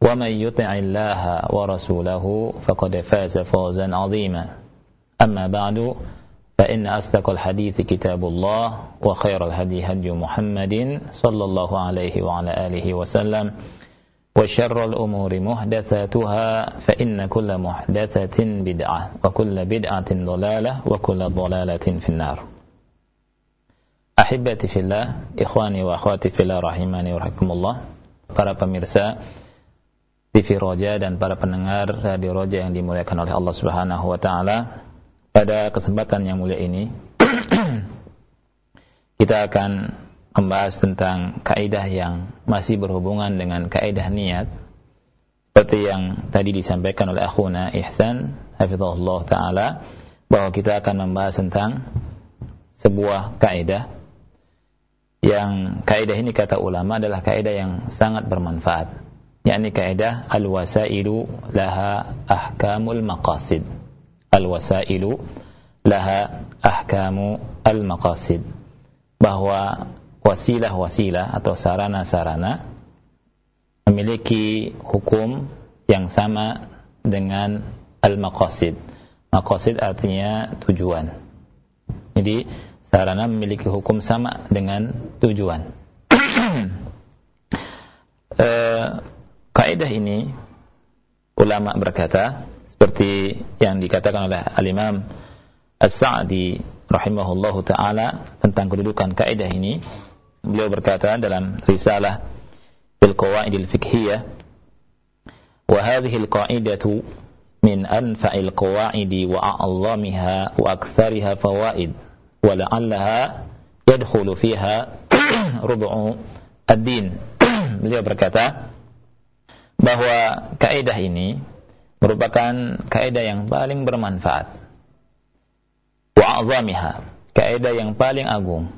ومن يطع الله ورسوله فقد فاز فوزا عظيما. أما بعد فإن أصدق الحديث كتاب الله وخير الهدي هدي محمد صلى الله عليه وعلى آله وسلم وشر الأمور محدثاتها فإن كل محدثة بدعة وكل بدعة ضلالة وكل ضلالة في النار. أحبتي في الله إخواني وأخواتي في الله رحمني ورحمكم الله para pemirsa TV Roja dan para pendengar Radio Roja yang dimuliakan oleh Allah Subhanahu wa taala. Pada kesempatan yang mulia ini kita akan membahas tentang kaidah yang masih berhubungan dengan kaidah niat seperti yang tadi disampaikan oleh akhuna Ihsan hafizahullah taala bahwa kita akan membahas tentang sebuah kaidah yang kaidah ini kata ulama adalah kaidah yang sangat bermanfaat yakni kaidah al-wasailu laha ahkamul maqasid. Al-wasailu laha ahkamu al-maqasid. Bahwa wasilah-wasilah atau sarana-sarana memiliki hukum yang sama dengan al-maqasid. Maqasid artinya tujuan. Jadi sarana memiliki hukum sama dengan tujuan. Uh, Kaidah ini ulama berkata seperti yang dikatakan oleh al-Imam As-Sa'di rahimahullahu taala tentang kedudukan kaidah ini beliau berkata dalam risalah bil qawaidil fiqhiyah wa hadhihi al-qa'idatu min anfa'il qawaidi wa a'zamiha wa aktsariha fawaid wa la'allaha yadkhulu fiha rub'u ad-din. Beliau berkata bahwa kaidah ini merupakan kaidah yang paling bermanfaat. Wa azamiha, kaidah yang paling agung.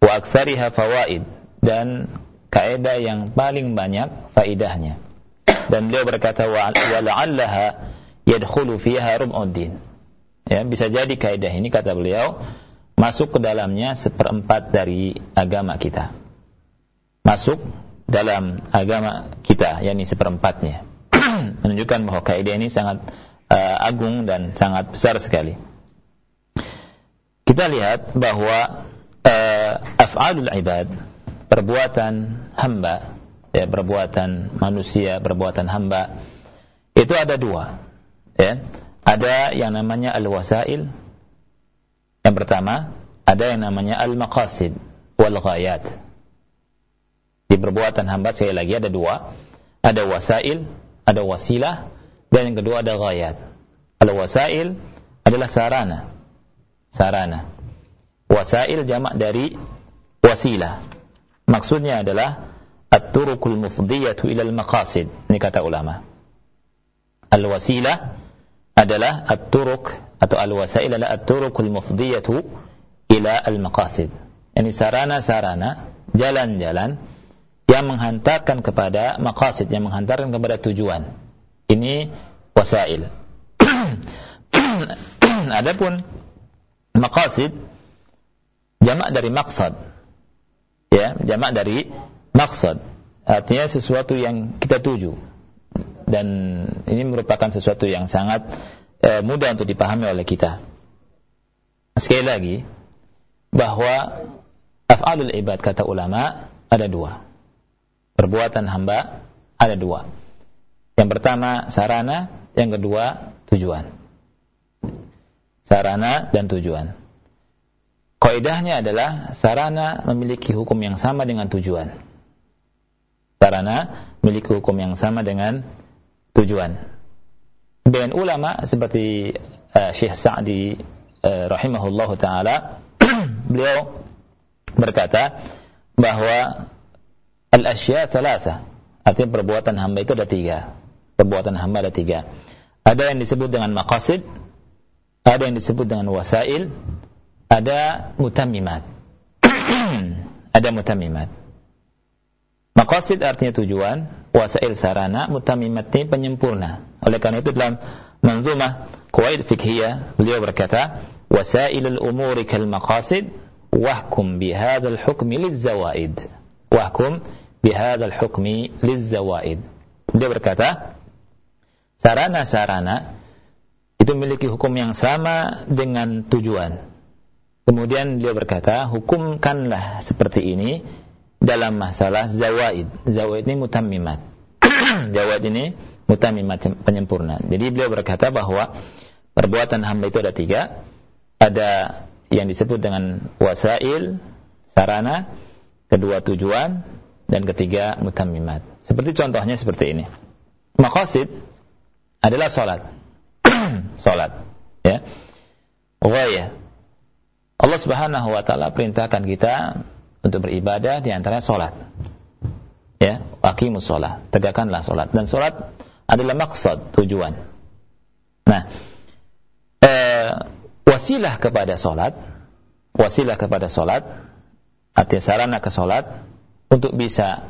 Wa aktsariha fawaid dan kaidah yang paling banyak faidahnya. Dan beliau berkata wa la'allaha yadkhulu fiha rub'uddin. Ya, bisa jadi kaidah ini kata beliau masuk ke dalamnya seperempat dari agama kita. Masuk dalam agama kita, yakni seperempatnya. Menunjukkan bahwa kaidah ini sangat uh, agung dan sangat besar sekali. Kita lihat bahwa uh, af'alul ibad, perbuatan hamba, ya, perbuatan manusia, perbuatan hamba, itu ada dua. Ya. Ada yang namanya al-wasail. Yang pertama, ada yang namanya al-maqasid wal ghayat di perbuatan hamba sekali lagi ada dua. Ada wasail, ada wasilah, dan yang kedua ada ghayat. Kalau wasail adalah sarana. Sarana. Wasail jamak dari wasilah. Maksudnya adalah at-turukul mufdiyatu ila al-maqasid. Ini kata ulama. Al-wasilah adalah at-turuk atau al-wasail adalah at-turukul mufdiyatu ila al-maqasid. Ini sarana-sarana, jalan-jalan yang menghantarkan kepada maqasid, yang menghantarkan kepada tujuan. Ini wasail. Adapun maqasid jamak dari maksad. Ya, jamak dari maksad. Artinya sesuatu yang kita tuju. Dan ini merupakan sesuatu yang sangat eh, mudah untuk dipahami oleh kita. Sekali lagi, bahwa af'alul ibad kata ulama ada dua perbuatan hamba ada dua. Yang pertama sarana, yang kedua tujuan. Sarana dan tujuan. Kaidahnya adalah sarana memiliki hukum yang sama dengan tujuan. Sarana memiliki hukum yang sama dengan tujuan. Dengan ulama seperti uh, Syekh Sa'di uh, rahimahullahu taala beliau berkata bahwa al-asya thalatha. Artinya perbuatan hamba itu ada tiga. Perbuatan hamba ada tiga. Ada yang disebut dengan maqasid ada yang disebut dengan wasail ada mutammimat. Ada mutammimat. Maqasid artinya tujuan wasail sarana mutammimat ini penyempurna. Oleh karena itu dalam manzumah Kuwait fikhiyah beliau berkata wasailul umuri kal maqasid wahkum bihadzal hukmi lizawaid wahkum bihadzal hukmi lizawaid dia berkata sarana-sarana itu memiliki hukum yang sama dengan tujuan kemudian beliau berkata hukumkanlah seperti ini dalam masalah zawaid zawaid ini mutammimat zawaid ini mutammimat penyempurna. Jadi beliau berkata bahwa perbuatan hamba itu ada tiga. Ada yang disebut dengan wasail, sarana, kedua tujuan, dan ketiga mutammimat. Seperti contohnya seperti ini. Maqasid adalah salat. salat, ya. Ghaya. Allah Subhanahu wa taala perintahkan kita untuk beribadah di antaranya salat. Ya, aqimus shalah, tegakkanlah salat. Dan salat adalah maksud tujuan. Nah, eh, wasilah kepada solat, wasilah kepada solat, artinya sarana ke solat untuk bisa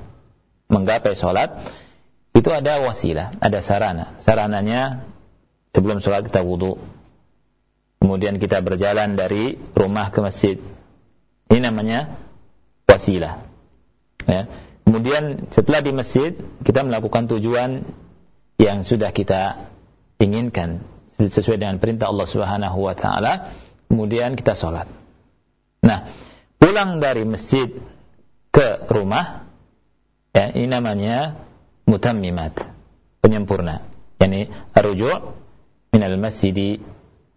menggapai solat itu ada wasilah, ada sarana. Sarananya sebelum solat kita wudhu, kemudian kita berjalan dari rumah ke masjid. Ini namanya wasilah. Ya. Kemudian setelah di masjid kita melakukan tujuan yang sudah kita inginkan sesuai dengan perintah Allah Subhanahu wa taala, kemudian kita sholat. Nah, pulang dari masjid ke rumah ya ini namanya mutammimat, penyempurna. Yani rujuk min al-masjid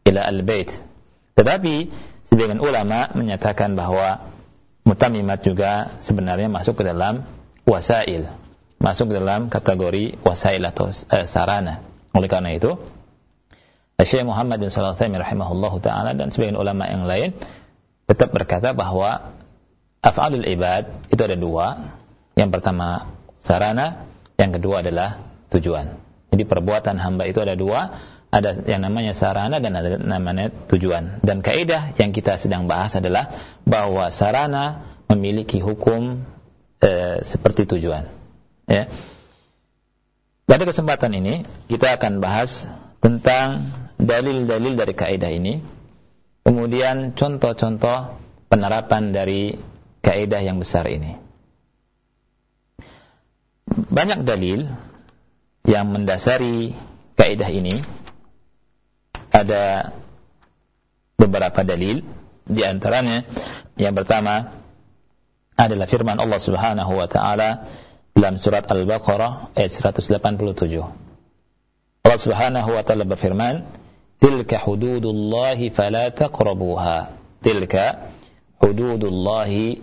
ila al-bait. Tetapi sebagian ulama menyatakan bahwa mutammimat juga sebenarnya masuk ke dalam wasail masuk dalam kategori wasail atau uh, sarana. Oleh karena itu, Syekh Muhammad bin Shalih Al rahimahullahu taala dan sebagian ulama yang lain tetap berkata bahwa af'alul ibad itu ada dua. Yang pertama sarana, yang kedua adalah tujuan. Jadi perbuatan hamba itu ada dua, ada yang namanya sarana dan ada namanya tujuan. Dan kaidah yang kita sedang bahas adalah bahwa sarana memiliki hukum e, seperti tujuan. Ya. Pada kesempatan ini kita akan bahas tentang dalil-dalil dari kaidah ini. Kemudian contoh-contoh penerapan dari kaidah yang besar ini. Banyak dalil yang mendasari kaidah ini. Ada beberapa dalil di antaranya yang pertama adalah firman Allah Subhanahu wa taala dalam surat Al-Baqarah ayat 187. Allah Subhanahu wa taala berfirman, "Tilka hududullahi fala taqrabuha." Tilka hududullahi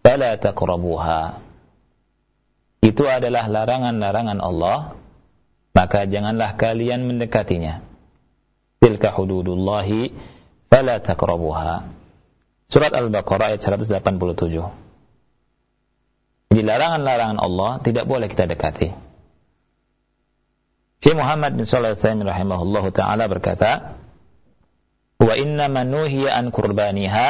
fala taqrabuha. Itu adalah larangan-larangan Allah, maka janganlah kalian mendekatinya. Tilka hududullahi fala taqrabuha. Surat Al-Baqarah ayat 187. Jadi larangan-larangan Allah tidak boleh kita dekati. Syekh Muhammad bin Shalih Al-Utsaimin rahimahullah taala berkata, "Wa inna man nuhiya an qurbaniha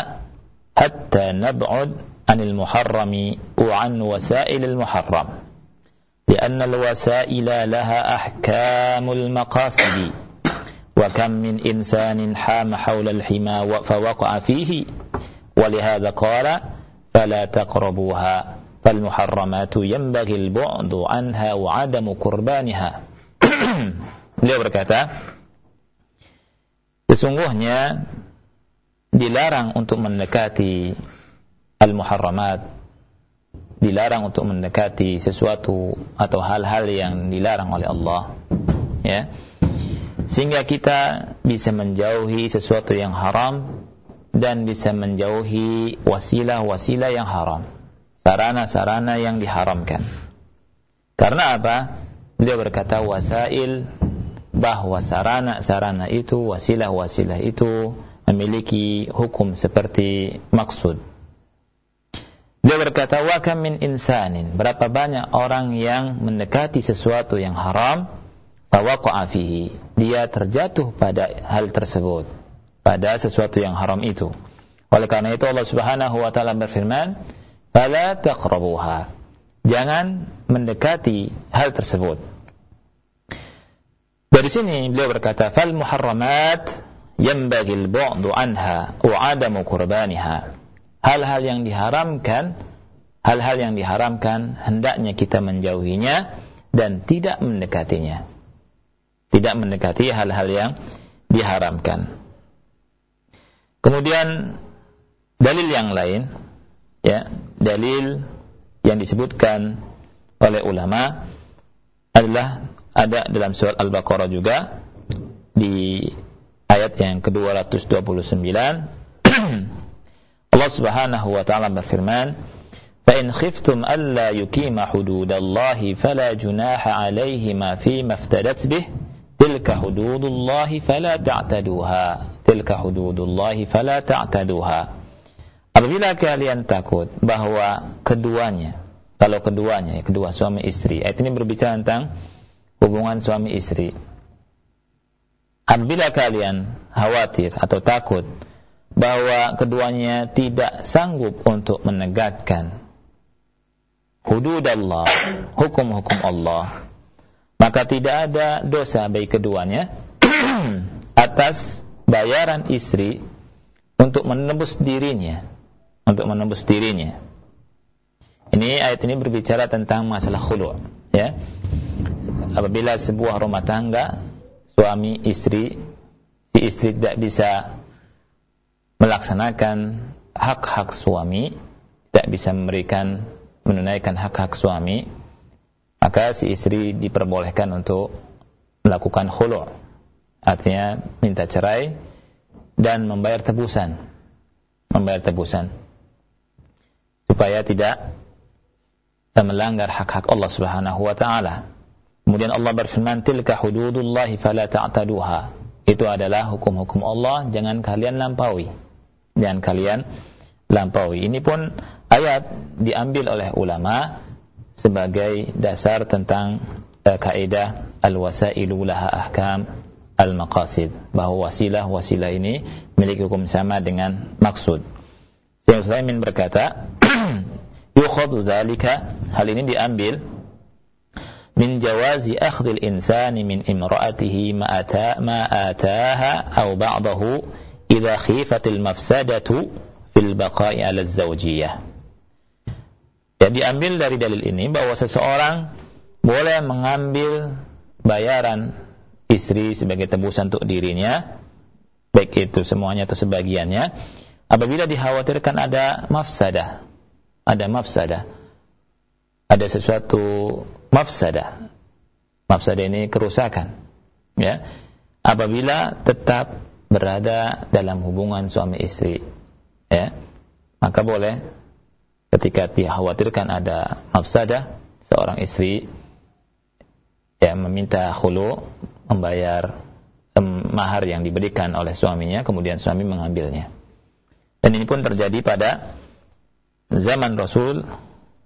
hatta nab'ud anil muharrami wa an wasail al muharram." لأن الوسائل لها أحكام المقاصد وكم من إنسان حام حول الحمى فوقع فيه ولهذا قال فلا تقربوها فالمحرمات ينبغي البعد عنها وعدم قربانها beliau berkata sesungguhnya dilarang untuk mendekati al-muharramat dilarang untuk mendekati sesuatu atau hal-hal yang dilarang oleh Allah. Ya. Sehingga kita bisa menjauhi sesuatu yang haram dan bisa menjauhi wasilah-wasilah yang haram sarana-sarana yang diharamkan. Karena apa? Beliau berkata wasail bahwa sarana-sarana itu wasilah-wasilah itu memiliki hukum seperti maksud dia berkata, wa kam min insanin. Berapa banyak orang yang mendekati sesuatu yang haram, fihi. Dia terjatuh pada hal tersebut, pada sesuatu yang haram itu. Oleh karena itu Allah Subhanahu wa taala berfirman, "Fala taqrabuha." Jangan mendekati hal tersebut. Dari sini beliau berkata, "Fal muharramat yanbaghi al-bu'du anha wa 'adamu qurbaniha." hal-hal yang diharamkan, hal-hal yang diharamkan hendaknya kita menjauhinya dan tidak mendekatinya. Tidak mendekati hal-hal yang diharamkan. Kemudian dalil yang lain ya, dalil yang disebutkan oleh ulama adalah ada dalam surat Al-Baqarah juga di ayat yang ke-229 Allah Subhanahu wa taala berfirman, "Fa in khiftum alla yuqima hududallahi fala junaha 'alaihima fi maftadat bih, tilka hududullahi fala ta'taduha." Tilka hududullahi fala ta'taduha. Apabila kalian takut bahwa keduanya, kalau keduanya, kedua suami istri, ayat ini berbicara tentang hubungan suami istri. Apabila kalian khawatir atau takut bahwa keduanya tidak sanggup untuk menegakkan hudud Allah, hukum-hukum Allah, maka tidak ada dosa bagi keduanya atas bayaran istri untuk menembus dirinya, untuk menembus dirinya. Ini ayat ini berbicara tentang masalah khulu, ya. Apabila sebuah rumah tangga suami istri si istri tidak bisa melaksanakan hak-hak suami, tidak bisa memberikan menunaikan hak-hak suami, maka si istri diperbolehkan untuk melakukan khulu' artinya minta cerai dan membayar tebusan. Membayar tebusan. Supaya tidak melanggar hak-hak Allah Subhanahu wa taala. Kemudian Allah berfirman, "Tilka hududullahi fala ta'taduha." Itu adalah hukum-hukum Allah, jangan kalian lampaui dan kalian lampaui. Ini pun ayat diambil oleh ulama sebagai dasar tentang uh, kaidah al-wasailu laha ahkam al-maqasid bahwa wasilah-wasilah ini memiliki hukum sama dengan maksud. Syekh Utsaimin berkata, yukhadhu dzalika hal ini diambil min jawazi akhdhil insani min imra'atihi ma ata ma ataha aw ba'dahu idza khifatil mafsadatu fil baqa'i 'ala zawjiyah. Ya diambil dari dalil ini bahwa seseorang boleh mengambil bayaran istri sebagai tebusan untuk dirinya, baik itu semuanya atau sebagiannya, apabila dikhawatirkan ada mafsadah, ada mafsadah, ada sesuatu mafsadah. Mafsadah ini kerusakan, ya. Apabila tetap berada dalam hubungan suami istri ya maka boleh ketika dikhawatirkan ada mafsadah seorang istri ya meminta khulu membayar um, mahar yang diberikan oleh suaminya kemudian suami mengambilnya dan ini pun terjadi pada zaman Rasul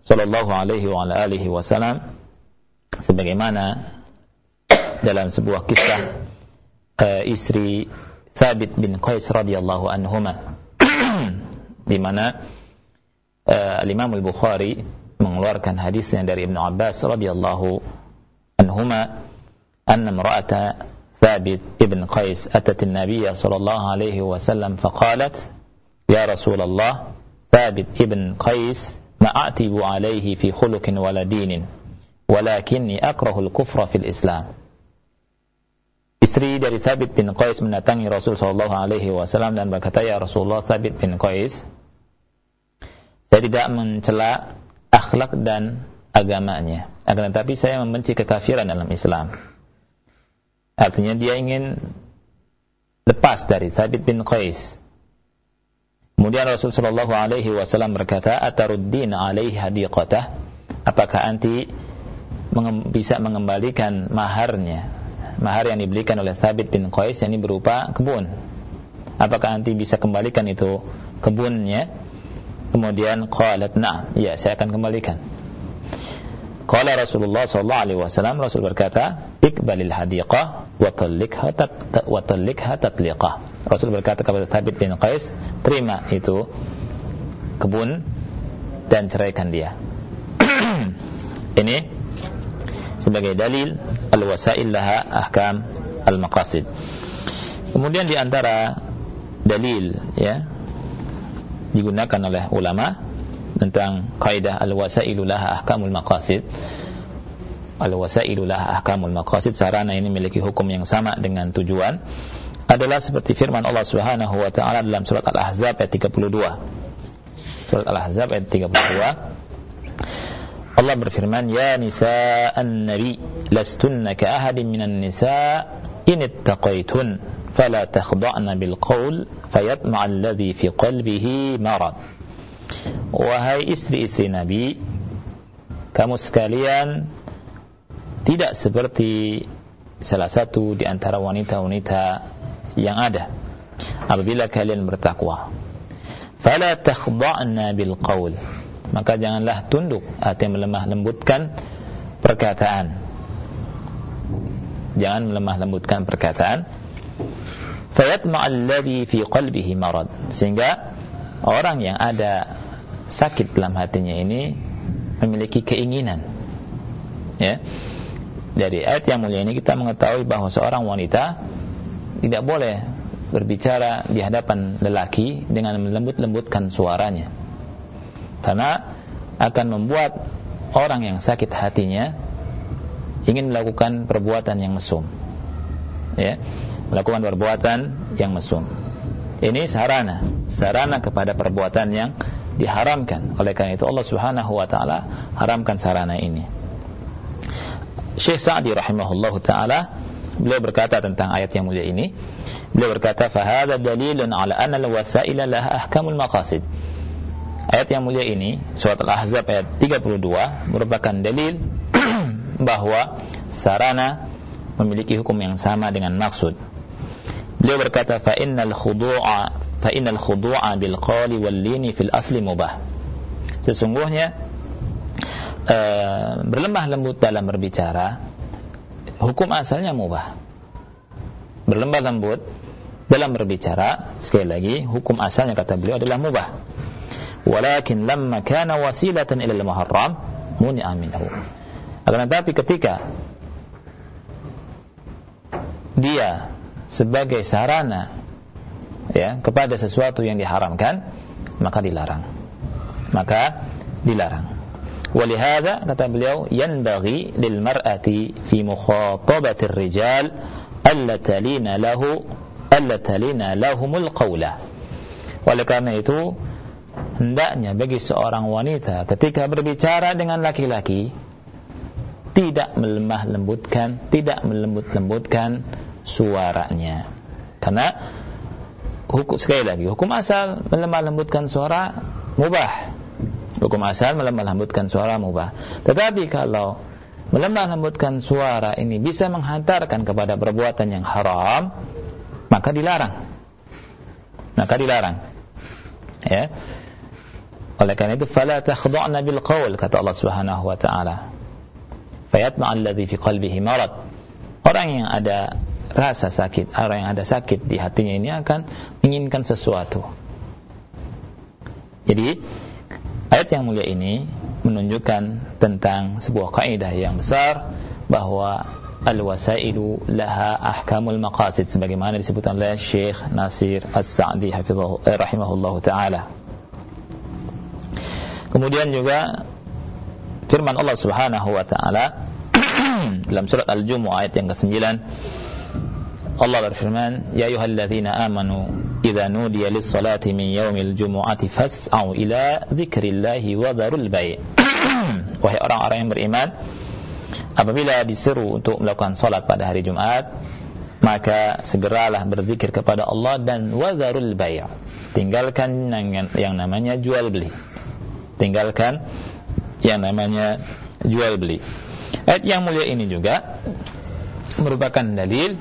sallallahu alaihi wa sebagaimana dalam sebuah kisah uh, istri Thabit bin Qais radhiyallahu anhuma di mana uh, Imam Al-Bukhari mengeluarkan hadisnya dari Ibnu Abbas radhiyallahu anhuma anna imra'ata Thabit ibn Qais atat an-nabiy sallallahu alaihi wasallam faqalat ya Rasulullah Thabit ibn Qais ma a'tibu alaihi fi khuluqin wala dinin walakinni akrahu al-kufra fil Islam istri dari Thabit bin Qais mendatangi Rasul sallallahu alaihi wasallam dan berkata, "Ya Rasulullah, Thabit bin Qais, saya tidak mencela akhlak dan agamanya, akan tetapi saya membenci kekafiran dalam Islam." Artinya dia ingin lepas dari Thabit bin Qais. Kemudian Rasulullah Shallallahu Alaihi Wasallam berkata, "Ataruddin alaihi hadiqatah?" Apakah anti bisa mengembalikan maharnya, mahar yang dibelikan oleh Thabit bin Qais yang ini berupa kebun? Apakah anti bisa kembalikan itu kebunnya? Kemudian qalat na'am, ya saya akan kembalikan. Qala Rasulullah wasallam Rasul berkata, "Iqbalil hadiqah wa tatliqah." Rasul berkata kepada Thabit bin Qais, "Terima itu kebun dan ceraikan dia." Ini sebagai dalil al-wasail laha ahkam al-maqasid. Kemudian di antara dalil ya digunakan oleh ulama tentang kaidah al-wasailu laha ahkamul maqasid. Al-wasailu laha ahkamul maqasid sarana ini memiliki hukum yang sama dengan tujuan adalah seperti firman Allah Subhanahu wa taala dalam surat Al-Ahzab ayat 32 surat Al-Ahzab ayat 32 Allah berfirman ya nisa'an nabi lastunna ka ahadin minan nisa' in ittaqaitun fala takhda'na bil qaul fayatma'a alladhi fi qalbihi marad. Wahai istri-istri Nabi Kamu sekalian Tidak seperti Salah satu di antara wanita-wanita Yang ada. Apabila kalian bertakwa Fala takhda'na bil qawl Maka janganlah tunduk Artinya melemah lembutkan Perkataan. Jangan melemah lembutkan perkataan. Fayatma'al ladhi fi qalbihi marad. Sehingga Orang yang ada sakit dalam hatinya ini memiliki keinginan. Ya. Dari ayat yang mulia ini kita mengetahui bahwa seorang wanita tidak boleh berbicara di hadapan lelaki dengan melembut-lembutkan suaranya karena akan membuat orang yang sakit hatinya ingin melakukan perbuatan yang mesum ya melakukan perbuatan yang mesum ini sarana sarana kepada perbuatan yang diharamkan. Oleh karena itu Allah Subhanahu wa taala haramkan sarana ini. Syekh Sa'di rahimahullahu taala beliau berkata tentang ayat yang mulia ini, beliau berkata fa dalilun ala anna al-wasaila laha ahkamul maqasid. Ayat yang mulia ini surat Al-Ahzab ayat 32 merupakan dalil bahwa sarana memiliki hukum yang sama dengan maksud. Beliau berkata fa innal khudu'a fa innal khudu'a bil qali wal lini fil asli mubah. Sesungguhnya uh, berlemah lembut dalam berbicara hukum asalnya mubah. Berlemah lembut dalam berbicara sekali lagi hukum asalnya kata beliau adalah mubah. Walakin lamma kana wasilatan ila al-muharram muni'a minhu. Akan tetapi ketika dia sebagai sarana ya kepada sesuatu yang diharamkan maka dilarang maka dilarang ولهذا kata beliau yanbaghi lil mar'ati fi mukhatabati rijal alla talina lahu alla talina lahumul qawla oleh karena itu hendaknya bagi seorang wanita ketika berbicara dengan laki-laki tidak melemah lembutkan tidak melembut lembutkan suaranya. Karena hukum sekali lagi hukum asal melemah lembutkan suara mubah. Hukum asal melemah lembutkan suara mubah. Tetapi kalau melemah lembutkan suara ini bisa menghantarkan kepada perbuatan yang haram maka dilarang. Maka dilarang. Ya oleh karena itu fala takhda'na bil qaul kata Allah Subhanahu wa taala fayatma alladhi fi qalbihi marad orang yang ada rasa sakit, orang yang ada sakit di hatinya ini akan menginginkan sesuatu. Jadi, ayat yang mulia ini menunjukkan tentang sebuah kaidah yang besar bahwa al-wasailu laha ahkamul maqasid sebagaimana disebutkan oleh Syekh Nasir As-Sa'di hafizahullah rahimahullahu taala. Kemudian juga firman Allah Subhanahu wa taala dalam surat Al-Jumu'ah ayat yang ke-9. Allah berfirman, "Ya ayyuhalladzina amanu, idza nudiya lis-salati min yaumil jumu'ati fas'au ila dzikrillahi wa dharul bai'." Wahai orang-orang yang beriman, apabila diseru untuk melakukan salat pada hari Jumat, maka segeralah berzikir kepada Allah dan wazarul bay' tinggalkan yang, yang namanya jual beli tinggalkan yang namanya jual beli. Ayat yang mulia ini juga merupakan dalil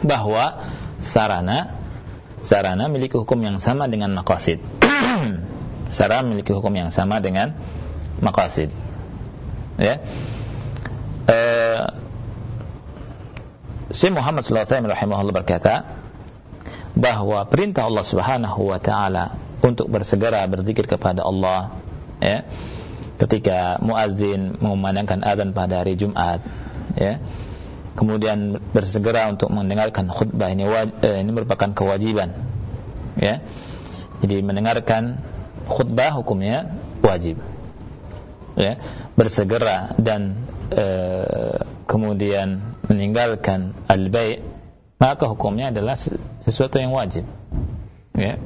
bahwa sarana sarana memiliki hukum yang sama dengan maqasid. Sarana memiliki hukum yang sama dengan maqasid. Ya. Uh, Syekh Muhammad sallallahu alaihi berkata bahwa perintah Allah Subhanahu wa taala untuk bersegera berzikir kepada Allah ya. Ketika muazin mengumandangkan azan pada hari Jumat ya. Kemudian bersegera untuk mendengarkan khutbah ini eh, ini merupakan kewajiban ya. Jadi mendengarkan khutbah hukumnya wajib ya. Bersegera dan e, kemudian meninggalkan al-bai' maka hukumnya adalah sesuatu yang wajib ya.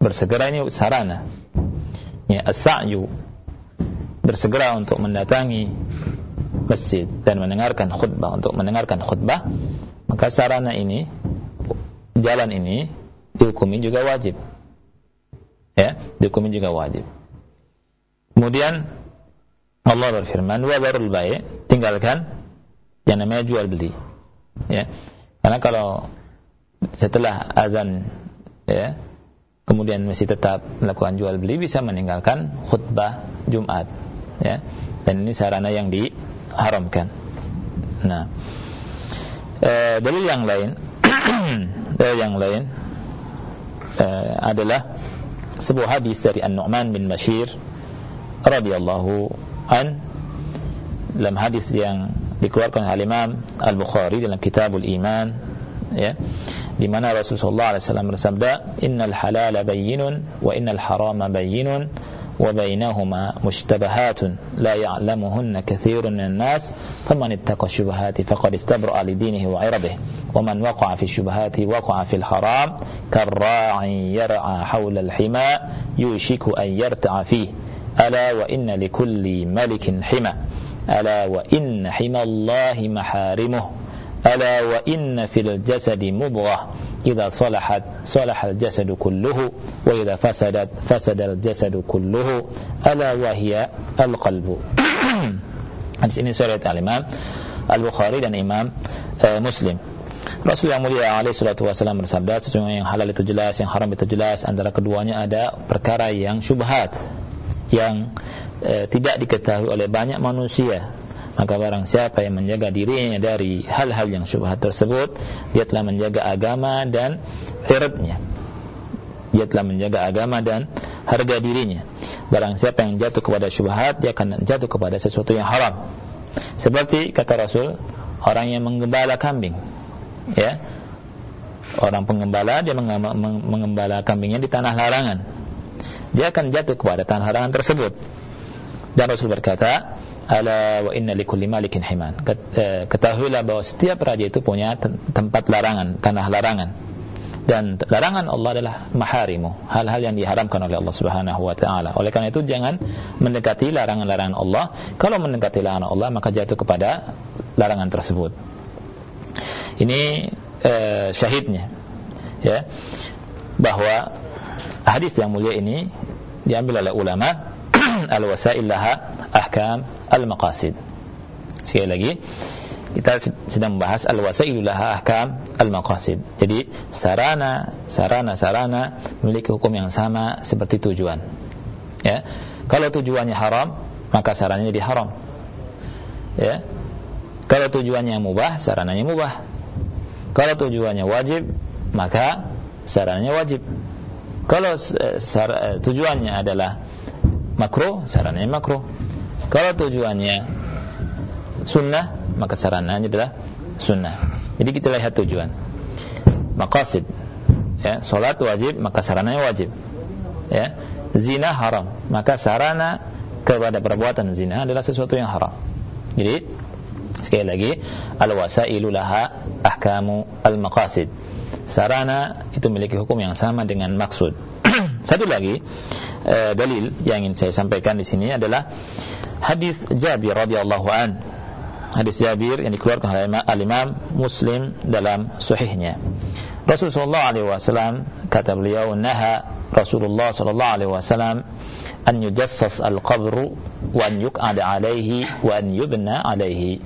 Bersegera ini sarana ya as-sa'yu. Bersegera untuk mendatangi masjid dan mendengarkan khutbah. Untuk mendengarkan khutbah maka sarana ini jalan ini dihukumi juga wajib. Ya dihukumi juga wajib. Kemudian Allah berfirman wa barul bai' tinggalkan yang namanya jual beli. Ya karena kalau setelah azan ya kemudian masih tetap melakukan jual beli bisa meninggalkan khutbah Jumat ya. Dan ini sarana yang diharamkan. Nah e, dalil yang lain dalil yang lain e, adalah sebuah hadis dari An-Nu'man bin Bashir radhiyallahu an. Dalam hadis yang dikeluarkan oleh Imam Al-Bukhari dalam Kitabul Iman ya di mana Rasulullah SAW bersabda innal halala bayyinun wa innal harama bayyinun wa bainahuma mushtabahatun la ya'lamuhunna katsirun minan nas faman ittaqa syubhati faqad istabra'a li dinihi wa 'irdihi wa man waqa'a fi syubhati waqa'a fil haram karra'i yar'a hawla al-hima yushiku an yarta'a fihi ألا وإن لكل ملك حمى ألا وإن حمى الله محارمه ألا وإن في الجسد مضغة إذا صلحت صلح الجسد كله وإذا فسدت فسد الجسد كله ألا وهي القلب Hadis ini surat al-Imam Al-Bukhari dan Imam uh, Muslim. Rasul yang mulia alaihi salatu wasallam bersabda, sesungguhnya yang halal itu jelas, yang haram itu jelas, antara keduanya ada perkara yang syubhat, yang e, tidak diketahui oleh banyak manusia maka barang siapa yang menjaga dirinya dari hal-hal yang syubhat tersebut dia telah menjaga agama dan iradnya dia telah menjaga agama dan harga dirinya. Barang siapa yang jatuh kepada syubhat dia akan jatuh kepada sesuatu yang haram. Seperti kata Rasul orang yang menggembala kambing. Ya. Orang pengembala dia mengembala kambingnya di tanah larangan. Dia akan jatuh kepada tanah larangan tersebut. Dan Rasul berkata, Ala wa inna likulli malikin himan. Eh, ketahuilah bahwa setiap raja itu punya tempat larangan, tanah larangan. Dan larangan Allah adalah maharimu, hal-hal yang diharamkan oleh Allah Subhanahu wa taala. Oleh karena itu jangan mendekati larangan-larangan Allah. Kalau mendekati larangan Allah maka jatuh kepada larangan tersebut. Ini eh, syahidnya ya bahwa hadis yang mulia ini diambil oleh ulama al-wasail ahkam al-maqasid. Sekali lagi, kita sedang membahas al-wasail laha ahkam al-maqasid. Jadi sarana, sarana, sarana memiliki hukum yang sama seperti tujuan. Ya. Kalau tujuannya haram, maka sarananya jadi haram. Ya. Kalau tujuannya mubah, sarananya mubah. Kalau tujuannya wajib, maka sarananya wajib. Kalau eh, eh, tujuannya adalah makro, sarannya makro. Kalau tujuannya sunnah, maka sarannya adalah sunnah. Jadi kita lihat tujuan. Maqasid. Ya, salat wajib, maka sarananya wajib. Ya, zina haram, maka sarana kepada perbuatan zina adalah sesuatu yang haram. Jadi sekali lagi al-wasailu laha ahkamu al-maqasid sarana itu memiliki hukum yang sama dengan maksud. Satu lagi e, dalil yang ingin saya sampaikan di sini adalah hadis Jabir radhiyallahu an hadis Jabir yang dikeluarkan oleh al-Imam Muslim dalam sahihnya. Rasulullah alaihi wasallam kata beliau naha Rasulullah sallallahu alaihi wasallam an yujassas al-qabr wa an yuq'ad alaihi wa an yubna alaihi.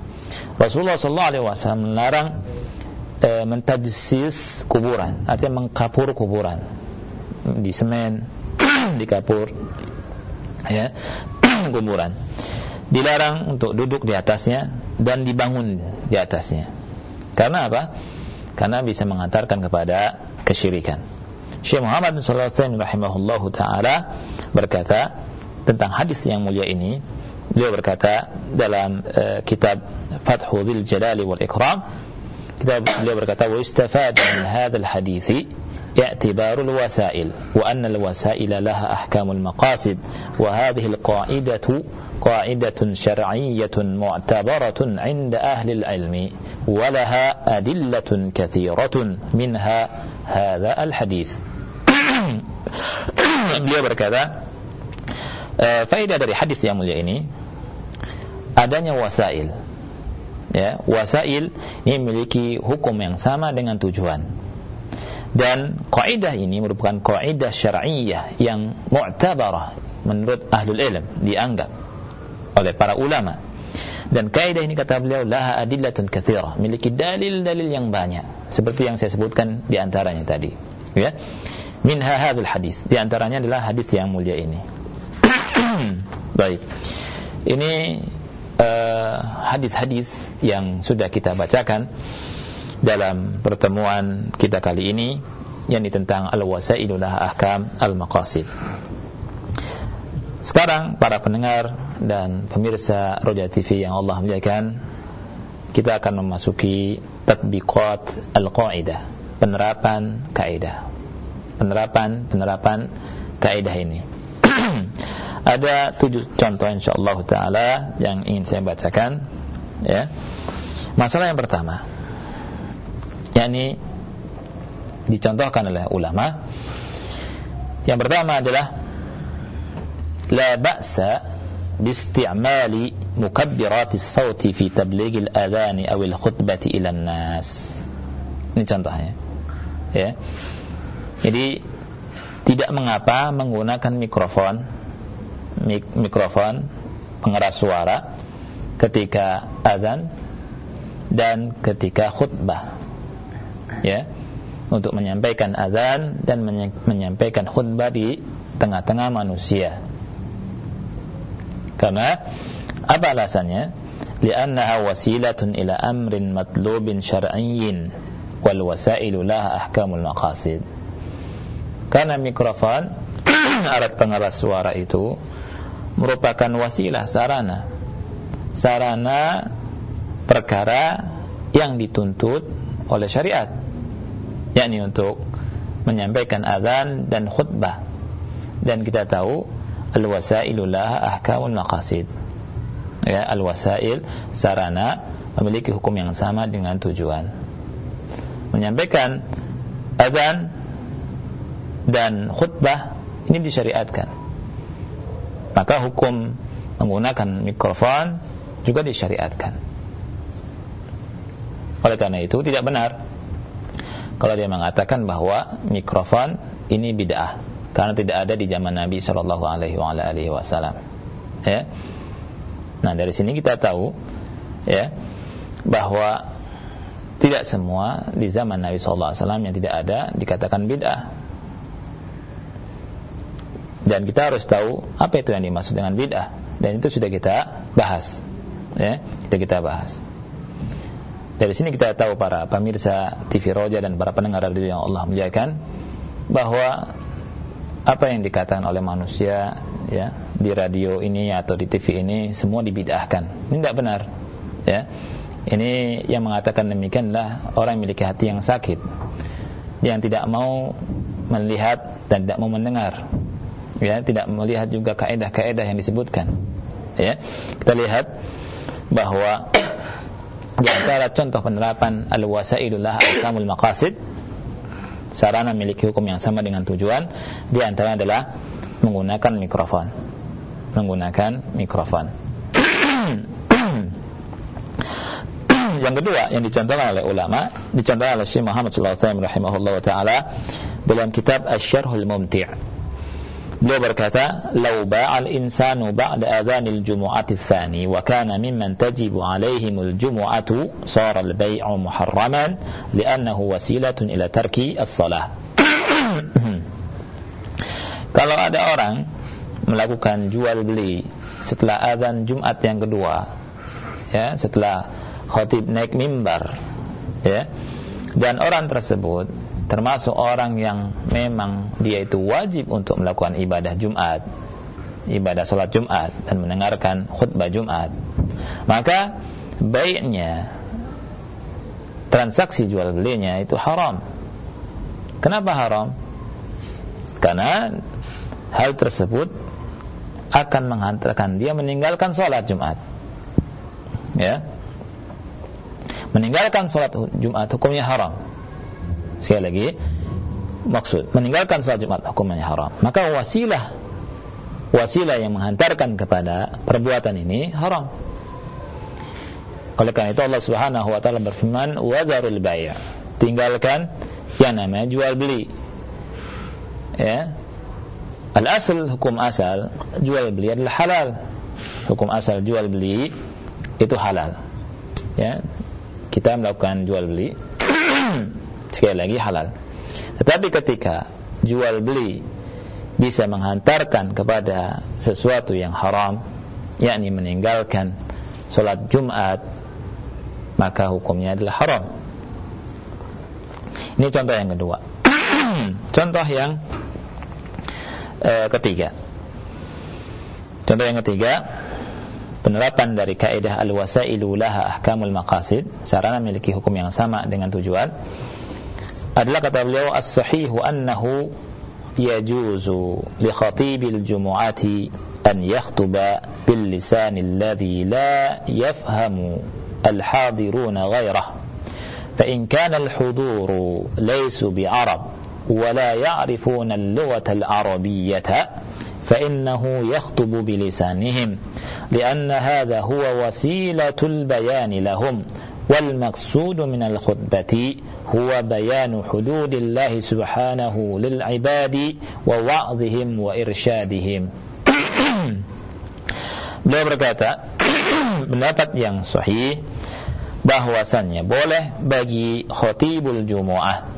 Rasulullah sallallahu alaihi wasallam melarang e, mentajsis kuburan, artinya mengkapur kuburan. Di semen, di kapur ya, kuburan dilarang untuk duduk di atasnya dan dibangun di atasnya. Karena apa? Karena bisa mengantarkan kepada kesyirikan. Syekh Muhammad bin Shalih rahimahullahu taala berkata tentang hadis yang mulia ini, beliau berkata dalam uh, kitab Fathul Jalali wal Ikram, kitab beliau berkata wa istafad min hadzal اعتبار الوسائل وأن الوسائل لها أحكام المقاصد وهذه القاعدة قاعدة شرعية معتبرة عند أهل العلم ولها أدلة كثيرة منها هذا الحديث beliau berkata faedah dari hadis yang mulia ini adanya wasail ya wasail ini memiliki hukum yang sama dengan tujuan dan kaidah ini merupakan kaidah syar'iyyah yang mu'tabarah menurut ahlul ilm dianggap oleh para ulama. Dan kaidah ini kata beliau laha adillatun katsirah memiliki dalil-dalil yang banyak. Seperti yang saya sebutkan di antaranya tadi. Ya. Minha hadzal hadis. Di antaranya adalah hadis yang mulia ini. Baik. Ini uh, hadis-hadis yang sudah kita bacakan dalam pertemuan kita kali ini yakni tentang al-wasailu laha ahkam al-maqasid. Sekarang para pendengar dan pemirsa Roja TV yang Allah muliakan, kita akan memasuki tatbiqat al-qaidah, penerapan kaidah. Penerapan penerapan kaidah ini. Ada tujuh contoh insyaallah taala yang ingin saya bacakan ya. Masalah yang pertama yakni dicontohkan oleh ulama. Yang pertama adalah la ba'sa bisti'mali mukabbirati sauti fi tabligh al-adhan aw al-khutbati ila nas ini contohnya ya. Jadi tidak mengapa menggunakan mikrofon mik mikrofon pengeras suara ketika azan dan ketika khutbah ya untuk menyampaikan azan dan menyampaikan khutbah di tengah-tengah manusia. Karena apa alasannya? Li'annaha wasilatun ila amrin matlubin syar'iyyin wal wasailu laha ahkamul maqasid. Karena mikrofon alat pengeras suara itu merupakan wasilah sarana sarana perkara yang dituntut oleh syariat yakni untuk menyampaikan azan dan khutbah. Dan kita tahu al-wasailu laha ahkamul maqasid. Ya al-wasail sarana memiliki hukum yang sama dengan tujuan. Menyampaikan azan dan khutbah ini disyariatkan. Maka hukum menggunakan mikrofon juga disyariatkan. Oleh karena itu tidak benar kalau dia mengatakan bahwa mikrofon ini bid'ah karena tidak ada di zaman Nabi Shallallahu Alaihi Wasallam. Ya. Nah dari sini kita tahu ya bahwa tidak semua di zaman Nabi Shallallahu Alaihi Wasallam yang tidak ada dikatakan bid'ah. Dan kita harus tahu apa itu yang dimaksud dengan bid'ah dan itu sudah kita bahas. Ya, sudah kita bahas. Dari sini kita tahu para pemirsa TV Roja dan para pendengar radio yang Allah muliakan bahwa apa yang dikatakan oleh manusia ya di radio ini atau di TV ini semua dibidahkan. Ini tidak benar. Ya. Ini yang mengatakan demikianlah orang yang memiliki hati yang sakit yang tidak mau melihat dan tidak mau mendengar. Ya, tidak melihat juga kaedah-kaedah yang disebutkan. Ya. Kita lihat bahwa di antara contoh penerapan al-wasailullah al-kamul maqasid sarana memiliki hukum yang sama dengan tujuan di antara adalah menggunakan mikrofon menggunakan mikrofon yang kedua yang dicontohkan oleh ulama, dicontohkan oleh Syekh Muhammad sallallahu alaihi wasallam rahimahullah taala dalam kitab Asy-Syarhul Mumti'. Beliau berkata, "Lau ba'al insanu ba'da adhanil jumu'ati tsani wa kana mimman tajibu alaihimul jumu'atu, sara al-bai'u muharraman li'annahu wasilatun ila tarki as-salah." Kalau ada orang melakukan jual beli setelah azan Jumat yang kedua, ya, setelah khatib naik mimbar ya dan orang tersebut termasuk orang yang memang dia itu wajib untuk melakukan ibadah Jumat. Ibadah sholat Jumat dan mendengarkan khutbah Jumat. Maka baiknya transaksi jual belinya itu haram. Kenapa haram? karena hal tersebut akan menghantarkan dia meninggalkan sholat Jumat. Ya. Meninggalkan sholat Jumat hukumnya haram. Sekali lagi, maksud meninggalkan sholat Jumat hukumnya haram. Maka wasilah wasilah yang menghantarkan kepada perbuatan ini haram. Oleh karena itu Allah Subhanahu wa taala berfirman, "Wadharul bai'." Tinggalkan yang namanya jual beli. Ya. Al-asal hukum asal jual beli adalah halal. Hukum asal jual beli itu halal. Ya, kita melakukan jual beli sekali lagi halal. Tetapi ketika jual beli bisa menghantarkan kepada sesuatu yang haram, yakni meninggalkan sholat Jumat, maka hukumnya adalah haram. Ini contoh yang kedua. contoh yang uh, ketiga. Contoh yang ketiga, penerapan dari kaidah al-wasailu laha ahkamul maqasid sarana memiliki hukum yang sama dengan tujuan adalah kata beliau as-sahihu annahu yajuzu li khatibil jumu'ati an yakhtuba bil lisan alladhi la yafhamu al-hadiruna ghayrah فإن كان الحضور ليس بعرب ولا يعرفون اللغة العربية فإنه يخطب بلسانهم لأن هذا هو وسيلة البيان لهم والمقصود من الخطبة هو بيان حدود الله سبحانه للعباد ووعظهم وإرشادهم Beliau berkata, pendapat yang sahih bahwasannya boleh bagi khotibul jumu'ah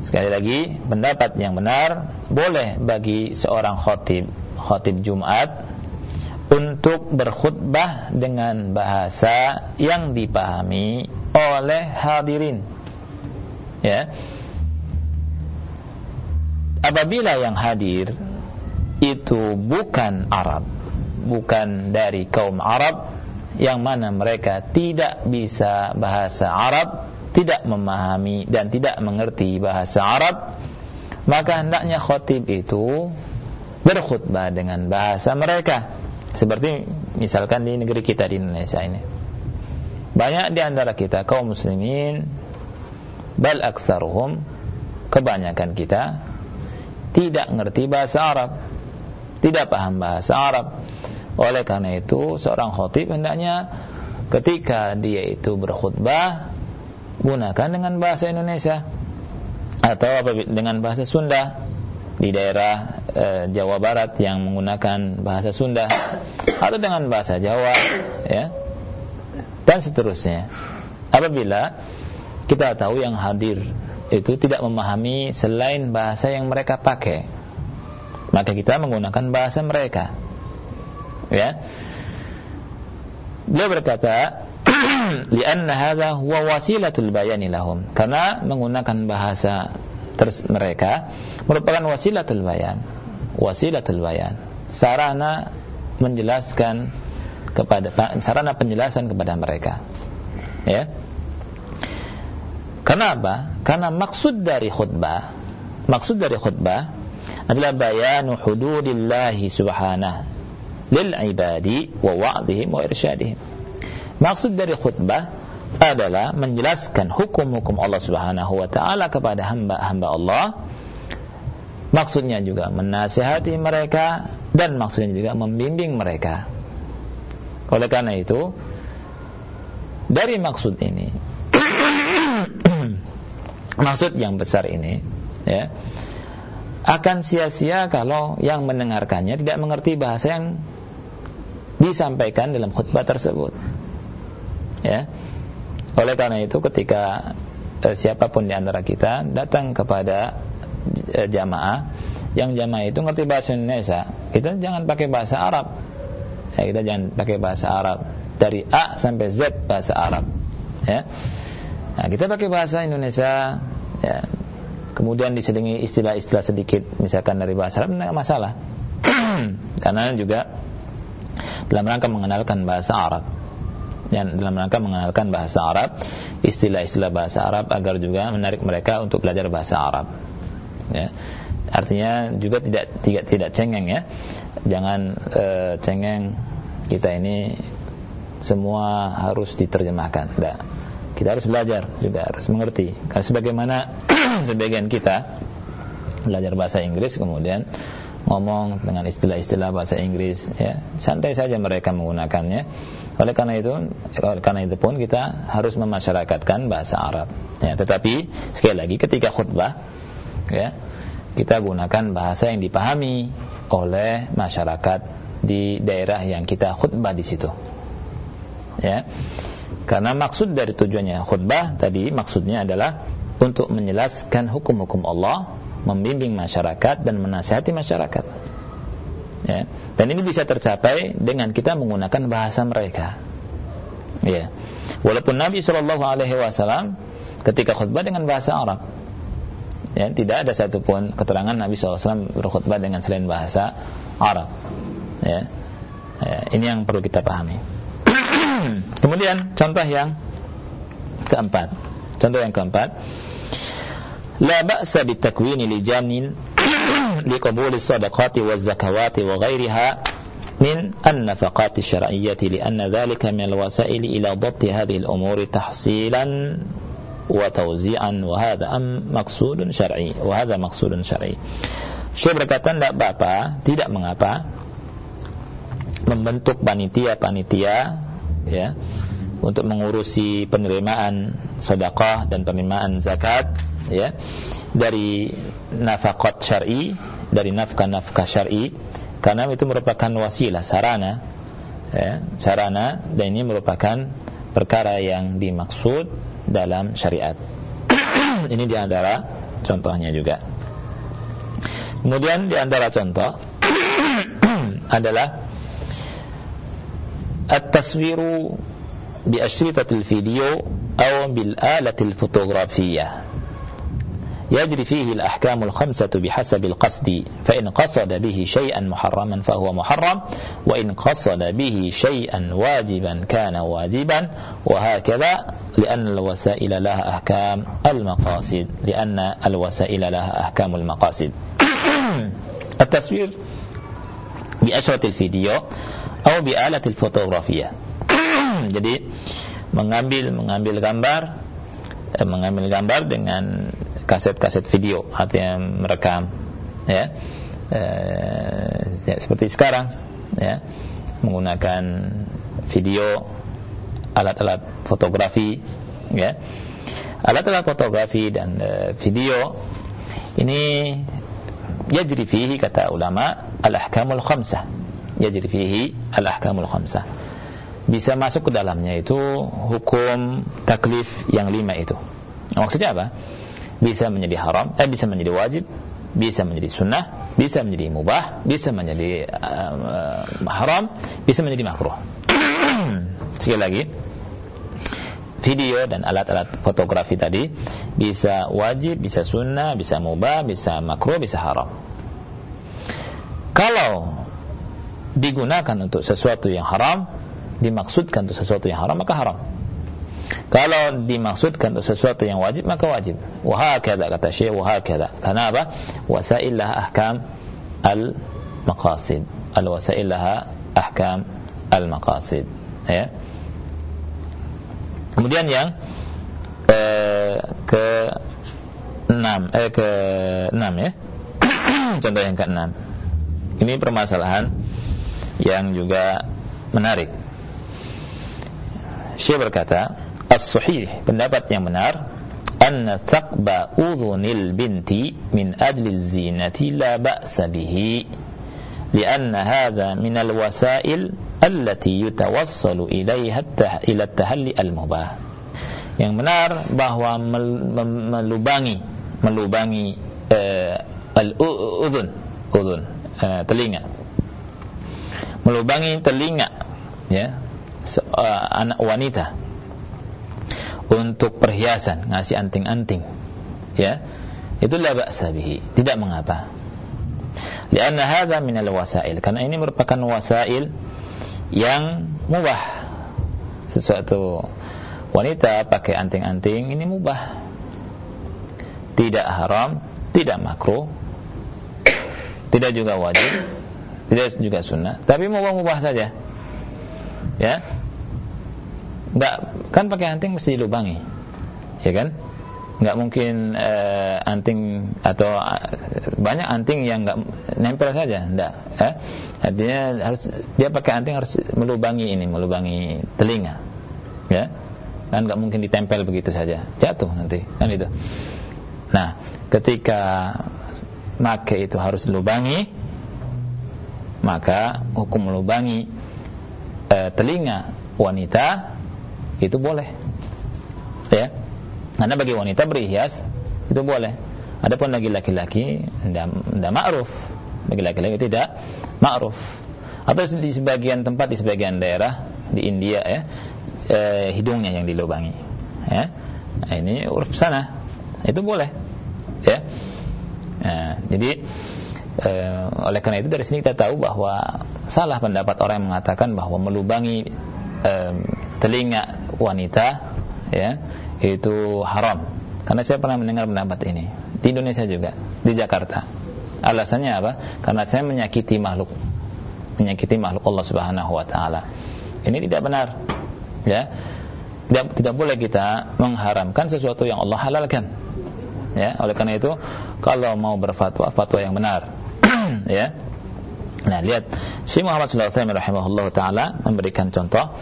Sekali lagi, pendapat yang benar boleh bagi seorang khotib, khotib Jumat untuk berkhutbah dengan bahasa yang dipahami oleh hadirin. Ya. Apabila yang hadir itu bukan Arab, bukan dari kaum Arab yang mana mereka tidak bisa bahasa Arab, tidak memahami dan tidak mengerti bahasa Arab, maka hendaknya khotib itu berkhutbah dengan bahasa mereka. Seperti misalkan di negeri kita di Indonesia ini. Banyak di antara kita kaum muslimin bal aksaruhum kebanyakan kita tidak ngerti bahasa Arab, tidak paham bahasa Arab. Oleh karena itu seorang khotib hendaknya ketika dia itu berkhutbah gunakan dengan bahasa Indonesia atau dengan bahasa Sunda di daerah e, Jawa Barat yang menggunakan bahasa Sunda atau dengan bahasa Jawa ya dan seterusnya. Apabila kita tahu yang hadir itu tidak memahami selain bahasa yang mereka pakai maka kita menggunakan bahasa mereka ya. Beliau berkata lianna hadha huwa wasilatul bayani lahum. Karena menggunakan bahasa terus mereka merupakan wasilatul bayan. Wasilatul bayan. Sarana menjelaskan kepada sarana penjelasan kepada mereka. Ya. Karena apa? Karena maksud dari khutbah maksud dari khutbah adalah bayanu hududillahi subhanahu lil ibadi wa wa'dihim wa irsyadihim. Maksud dari khutbah adalah menjelaskan hukum-hukum Allah Subhanahu wa taala kepada hamba-hamba Allah. Maksudnya juga menasihati mereka dan maksudnya juga membimbing mereka. Oleh karena itu, dari maksud ini maksud yang besar ini ya akan sia-sia kalau yang mendengarkannya tidak mengerti bahasa yang disampaikan dalam khutbah tersebut. Ya. Oleh karena itu ketika eh, siapa pun di antara kita datang kepada eh, jamaah yang jamaah itu ngerti bahasa Indonesia, kita jangan pakai bahasa Arab. Ya, kita jangan pakai bahasa Arab dari A sampai Z bahasa Arab. Ya. Nah, kita pakai bahasa Indonesia ya, kemudian diselingi istilah-istilah sedikit misalkan dari bahasa Arab tidak masalah karena juga dalam rangka mengenalkan bahasa Arab dan dalam rangka mengenalkan bahasa Arab istilah-istilah bahasa Arab agar juga menarik mereka untuk belajar bahasa Arab. Ya. Artinya juga tidak tidak tidak cengeng ya. Jangan e, cengeng kita ini semua harus diterjemahkan. Tidak kita harus belajar juga harus mengerti. Karena sebagaimana sebagian kita belajar bahasa Inggris kemudian ngomong dengan istilah-istilah bahasa Inggris ya santai saja mereka menggunakannya oleh karena itu oleh karena itu pun kita harus memasyarakatkan bahasa Arab ya tetapi sekali lagi ketika khutbah ya kita gunakan bahasa yang dipahami oleh masyarakat di daerah yang kita khutbah di situ ya karena maksud dari tujuannya khutbah tadi maksudnya adalah untuk menjelaskan hukum-hukum Allah, membimbing masyarakat dan menasihati masyarakat. Ya. Dan ini bisa tercapai dengan kita menggunakan bahasa mereka. Ya. Walaupun Nabi Shallallahu Alaihi Wasallam ketika khutbah dengan bahasa Arab, ya, tidak ada satupun keterangan Nabi SAW berkhutbah dengan selain bahasa Arab. Ya. Ya, ini yang perlu kita pahami. Kemudian contoh yang keempat. Contoh yang keempat. La ba'sa bitakwin lijanin لقبول الصدقات والزكوات وغيرها من النفقات الشرعية لأن ذلك من الوسائل إلى ضبط هذه الأمور تحصيلا وتوزيعا وهذا مقصود شرعي وهذا مقصود شرعي Syekh berkata tidak apa-apa, tidak mengapa membentuk panitia-panitia ya untuk mengurusi penerimaan sedekah dan penerimaan zakat ya. Dari nafakot syar'i dari nafkah-nafkah syar'i karena itu merupakan wasilah sarana. Ya, sarana dan ini merupakan perkara yang dimaksud dalam syariat. Ini di antara contohnya juga. Kemudian di antara contoh adalah at-taswiru bi video atau bil alat fotografiyah. يجري فيه الأحكام الخمسة بحسب القصد فإن قصد به شيئا محرما فهو محرم وإن قصد به شيئا واجبا كان واجبا وهكذا لأن الوسائل لها أحكام المقاصد لأن الوسائل لها أحكام المقاصد التصوير بأشرة الفيديو bi alatil fotografiyah. Jadi mengambil mengambil gambar mengambil gambar dengan kaset-kaset video artinya merekam ya. Eh, ya seperti sekarang ya menggunakan video alat-alat fotografi ya alat-alat fotografi dan uh, video ini yajri fihi kata ulama al-ahkamul khamsah yajri fihi al-ahkamul khamsah. Bisa masuk ke dalamnya itu hukum taklif yang lima itu. Maksudnya apa? Bisa menjadi haram, eh bisa menjadi wajib, bisa menjadi sunnah, bisa menjadi mubah, bisa menjadi uh, haram, bisa menjadi makruh. Sekali lagi, video dan alat-alat fotografi tadi bisa wajib, bisa sunnah, bisa mubah, bisa makruh, bisa haram. Kalau digunakan untuk sesuatu yang haram, dimaksudkan untuk sesuatu yang haram, maka haram. Kalau dimaksudkan sesuatu yang wajib, maka wajib. Wahakada kata Syekh, wahakada. Karena apa? Wasail ahkam al-maqasid. Al-wasail ahkam al-maqasid. Ya. Kemudian yang eh, ke enam, eh ke enam ya. Contoh yang ke enam. Ini permasalahan yang juga menarik. Syekh berkata, as-sahih, pendapat yang benar, anna thaqba udhunil binti min adli zinati la ba'sa bihi. لأن هذا من الوسائل التي يتوصل إليها إلى التهلي المباح yang benar bahwa melubangi melubangi uh, al-udhun udhun uh, telinga melubangi telinga ya uh, anak wanita untuk perhiasan ngasih anting-anting. Ya itu la ba'sa bihi tidak mengapa. Lianna hadza min al-wasail karena ini merupakan wasail yang mubah. Sesuatu wanita pakai anting-anting ini mubah. Tidak haram tidak makruh tidak juga wajib tidak juga sunnah. Tapi mubah-mubah saja. Ya nggak kan pakai anting mesti dilubangi. Ya kan? Nggak mungkin uh, anting atau uh, banyak anting yang nggak nempel saja. Enggak eh? artinya harus dia pakai anting harus melubangi ini melubangi telinga. Ya? Kan nggak mungkin ditempel begitu saja. Jatuh nanti. Kan itu. Nah ketika make itu harus dilubangi maka hukum melubangi uh, telinga wanita itu boleh. Ya. Karena bagi wanita berhias itu boleh. Adapun bagi laki-laki tidak ma'ruf. Bagi laki-laki tidak ma'ruf. Atau di sebagian tempat di sebagian daerah di India ya eh, hidungnya yang dilubangi ya. Nah, ini uruf sana. Itu boleh ya. Nah, jadi eh, oleh karena itu dari sini kita tahu bahwa salah pendapat orang yang mengatakan bahwa melubangi eh, telinga wanita ya itu haram. Karena saya pernah mendengar pendapat ini. Di Indonesia juga di Jakarta. Alasannya apa? Karena saya menyakiti makhluk. Menyakiti makhluk Allah Subhanahu wa taala. Ini tidak benar ya. Tidak, tidak boleh kita mengharamkan sesuatu yang Allah halalkan ya. Oleh karena itu kalau mau berfatwa fatwa yang benar ya. Nah lihat. Syekh Muhammad sallallahu alaihi wasallam rahimahullah taala memberikan contoh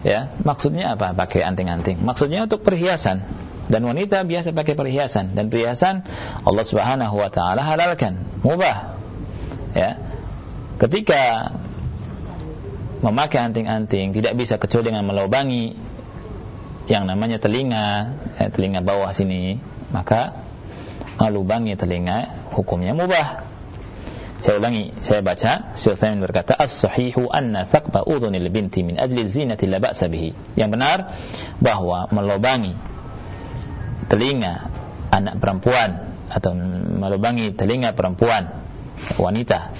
Ya, maksudnya apa? Pakai anting-anting. Maksudnya untuk perhiasan. Dan wanita biasa pakai perhiasan dan perhiasan Allah Subhanahu wa taala halalkan, mubah. Ya. Ketika memakai anting-anting tidak bisa kecuali dengan melubangi yang namanya telinga, ya, telinga bawah sini, maka melubangi telinga hukumnya mubah. Saya ulangi, saya baca, Syekh berkata, "As-sahihu anna thaqba udhunil binti min ajli zinati la ba'sa bihi." Yang benar bahwa melubangi telinga anak perempuan atau melubangi telinga perempuan wanita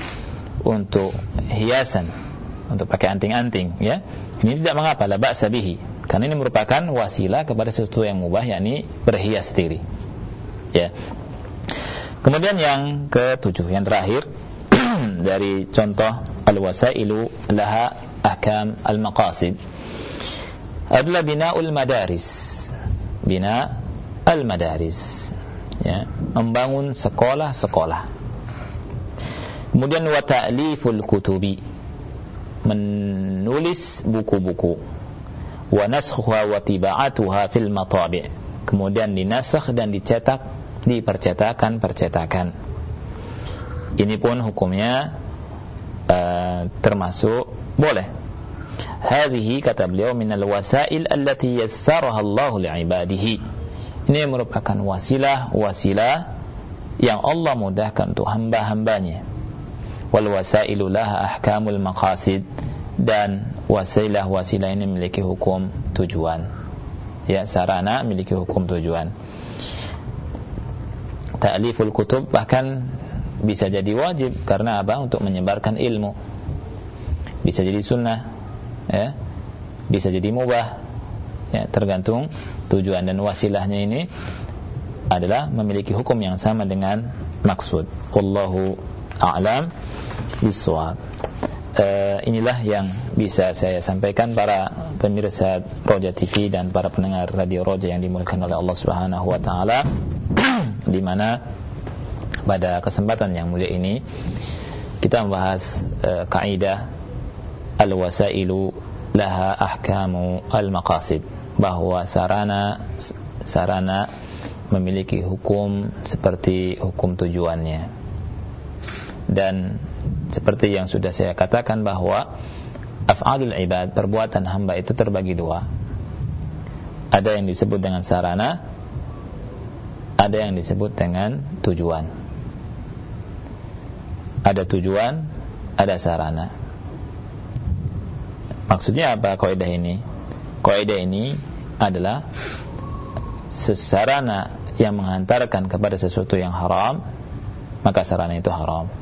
untuk hiasan untuk pakai anting-anting ya ini tidak mengapa la ba'sa bihi karena ini merupakan wasilah kepada sesuatu yang mubah yakni berhias diri ya kemudian yang ketujuh yang terakhir dari contoh al-wasailu laha ahkam al-maqasid. Adalah bina'ul madaris. Bina al-madaris. Ya membangun sekolah-sekolah. Kemudian wa ta'liful kutubi. Menulis buku-buku. Wa naskhuha wa tiba'atuha fil matabi' kemudian dinasakh dan dicetak di percetakan-percetakan ini pun hukumnya uh, termasuk boleh. Hadhihi kata beliau minal wasail allati yassaraha Allah li'ibadihi. Ini merupakan wasilah-wasilah yang Allah mudahkan untuk hamba-hambanya. Wal wasailu laha ahkamul maqasid dan wasilah-wasilah ini memiliki hukum tujuan. Ya, sarana memiliki hukum tujuan. Ta'liful kutub bahkan bisa jadi wajib karena apa? Untuk menyebarkan ilmu. Bisa jadi sunnah, ya. Bisa jadi mubah. Ya, tergantung tujuan dan wasilahnya ini adalah memiliki hukum yang sama dengan maksud. Wallahu a'lam bishawab. Uh, inilah yang bisa saya sampaikan para pemirsa Roja TV dan para pendengar radio Roja yang dimuliakan oleh Allah Subhanahu wa taala di mana pada kesempatan yang mulia ini kita membahas uh, kaidah al-wasailu laha ahkamu al-maqasid bahwa sarana sarana memiliki hukum seperti hukum tujuannya. Dan seperti yang sudah saya katakan bahwa af'alul ibad perbuatan hamba itu terbagi dua. Ada yang disebut dengan sarana ada yang disebut dengan tujuan ada tujuan ada sarana. Maksudnya apa kaidah ini? Kaidah ini adalah sesarana yang menghantarkan kepada sesuatu yang haram maka sarana itu haram.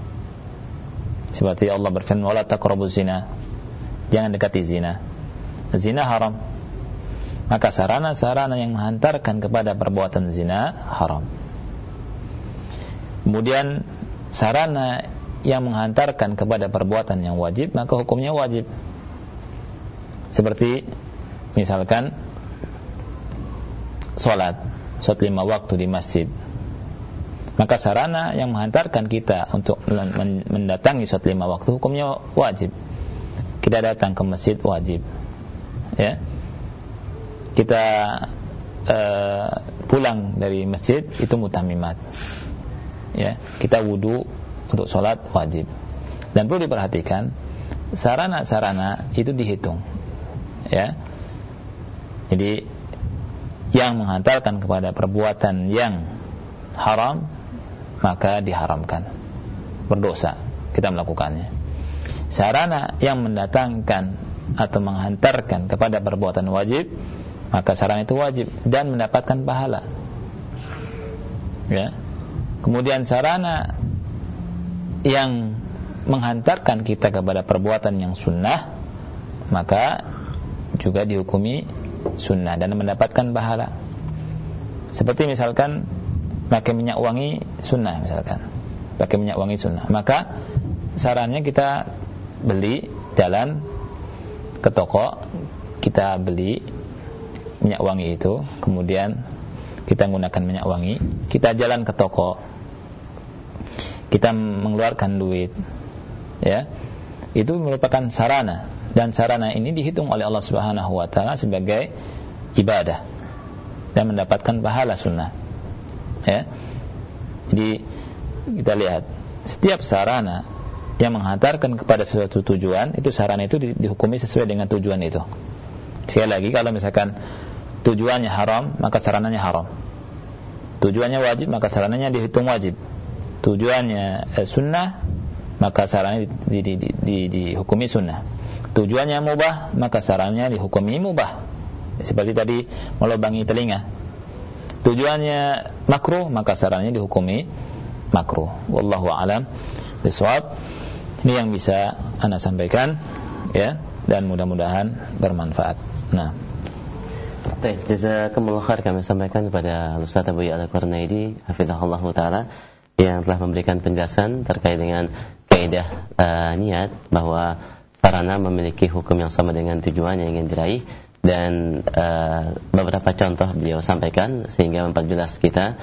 Seperti Allah berfirman wala taqrabu zina. Jangan dekati zina. Zina haram. Maka sarana-sarana yang menghantarkan kepada perbuatan zina haram. Kemudian sarana yang menghantarkan kepada perbuatan yang wajib maka hukumnya wajib. Seperti misalkan sholat sholat lima waktu di masjid. Maka sarana yang menghantarkan kita untuk mendatangi sholat lima waktu hukumnya wajib. Kita datang ke masjid wajib. Ya. Kita uh, pulang dari masjid itu mutamimat. Ya. Kita wudhu untuk sholat wajib. Dan perlu diperhatikan sarana-sarana itu dihitung ya. Jadi yang menghantarkan kepada perbuatan yang haram maka diharamkan. Berdosa kita melakukannya. Sarana yang mendatangkan atau menghantarkan kepada perbuatan wajib maka sarana itu wajib dan mendapatkan pahala. Ya. Kemudian sarana yang menghantarkan kita kepada perbuatan yang sunnah maka juga dihukumi sunnah dan mendapatkan pahala. Seperti misalkan pakai minyak wangi sunnah misalkan. Pakai minyak wangi sunnah. Maka sarannya kita beli jalan ke toko, kita beli minyak wangi itu, kemudian kita menggunakan minyak wangi, kita jalan ke toko, kita mengeluarkan duit, ya, itu merupakan sarana dan sarana ini dihitung oleh Allah Subhanahu wa taala sebagai ibadah dan mendapatkan pahala sunnah. Ya. Jadi kita lihat setiap sarana yang menghantarkan kepada sesuatu tujuan itu sarana itu di, dihukumi sesuai dengan tujuan itu. Sekali lagi kalau misalkan tujuannya haram maka sarananya haram. Tujuannya wajib maka sarananya dihitung wajib. Tujuannya eh, sunnah maka sarannya di, di, di, di, dihukumi sunnah. Tujuannya mubah maka sarannya dihukumi mubah. Seperti tadi melubangi telinga. Tujuannya makruh maka sarannya dihukumi makruh. Wallahu alam bisawab ini yang bisa anda sampaikan ya dan mudah-mudahan bermanfaat. Nah. Baik, jazakumullah khair kami sampaikan kepada Ustaz Abu Ya'la Qarnaidi hafizahullah taala yang telah memberikan penjelasan terkait dengan kaidah uh, niat bahwa sarana memiliki hukum yang sama dengan tujuan yang ingin diraih dan uh, beberapa contoh beliau sampaikan sehingga memperjelas kita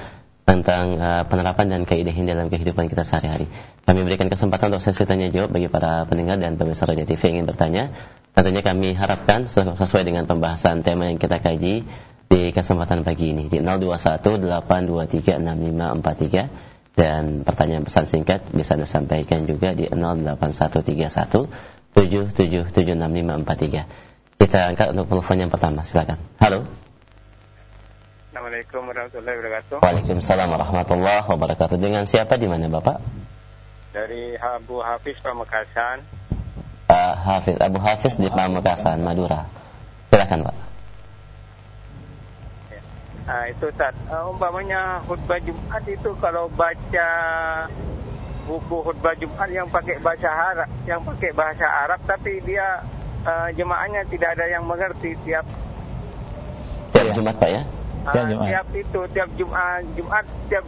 tentang uh, penerapan dan kaidah ini dalam kehidupan kita sehari-hari. Kami berikan kesempatan untuk sesi tanya jawab bagi para pendengar dan pemirsa Radio TV yang ingin bertanya. Tentunya kami harapkan sesuai dengan pembahasan tema yang kita kaji di kesempatan pagi ini di 0218236543 dan pertanyaan pesan singkat bisa Anda sampaikan juga di 08131 77766543. Kita angkat untuk telepon yang pertama, silakan. Halo. Assalamualaikum warahmatullahi wabarakatuh. Waalaikumsalam warahmatullahi wabarakatuh. Dengan siapa di mana Bapak? Dari Abu Hafiz Pamekasan. Uh, Hafiz Abu Hafiz di Pamekasan, Madura. Silakan, Pak. Nah, itu Ustaz. Uh, umpamanya khutbah Jumat itu kalau baca buku khutbah Jumat yang pakai bahasa Arab, yang pakai bahasa Arab tapi dia uh, jemaahnya tidak ada yang mengerti tiap tiap Jumat Pak ya? Uh, tiap Jumat. Tiap itu tiap Jumat Jumat tiap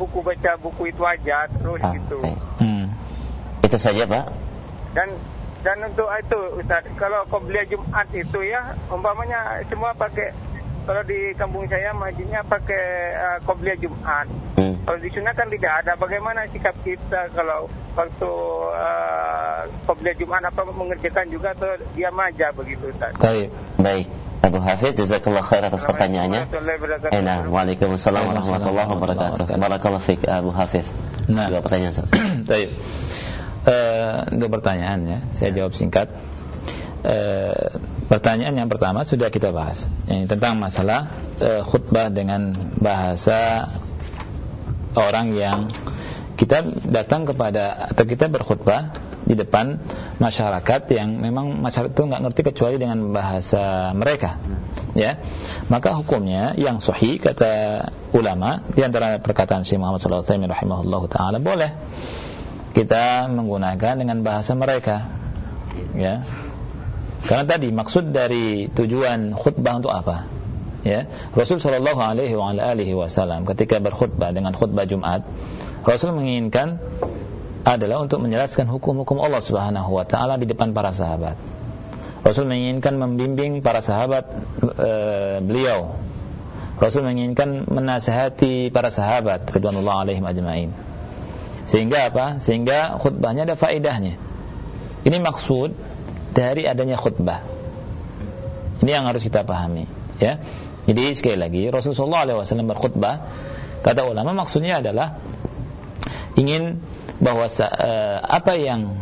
buku baca buku itu aja terus ah, gitu. Okay. Hmm. Itu saja Pak. Dan dan untuk itu Ustaz, kalau kau beli Jumat itu ya umpamanya semua pakai kalau di kampung saya masjidnya pakai uh, Qobliyah Jumat. Hmm. Kalau di sunnah kan tidak ada. Bagaimana sikap kita kalau waktu uh, Qobliyah Jumat apa mengerjakan juga atau diam aja begitu Ustaz? Baik. Baik. Abu Hafiz, jazakallah khair atas pertanyaannya. Eh, nah, Waalaikumsalam warahmatullahi wabarakatuh. Barakallahu fiik Abu Hafiz. Nah. Dua pertanyaan Ustaz. Baik. Uh, dua pertanyaan ya. Saya jawab singkat. Uh, pertanyaan yang pertama sudah kita bahas. Ini tentang masalah uh, khutbah dengan bahasa orang yang kita datang kepada atau kita berkhutbah di depan masyarakat yang memang masyarakat itu nggak ngerti kecuali dengan bahasa mereka ya maka hukumnya yang sahih kata ulama di antara perkataan Syekh Muhammad sallallahu alaihi taala boleh kita menggunakan dengan bahasa mereka ya karena tadi maksud dari tujuan khutbah untuk apa ya Rasul sallallahu alaihi wasallam ketika berkhutbah dengan khutbah Jumat Rasul menginginkan adalah untuk menjelaskan hukum-hukum Allah Subhanahu wa taala di depan para sahabat. Rasul menginginkan membimbing para sahabat e, beliau. Rasul menginginkan menasihati para sahabat radhiyallahu alaihim ajmain. Sehingga apa? Sehingga khutbahnya ada faedahnya. Ini maksud dari adanya khutbah. Ini yang harus kita pahami, ya. Jadi sekali lagi Rasulullah SAW berkhutbah, kata ulama maksudnya adalah ingin bahwa uh, apa yang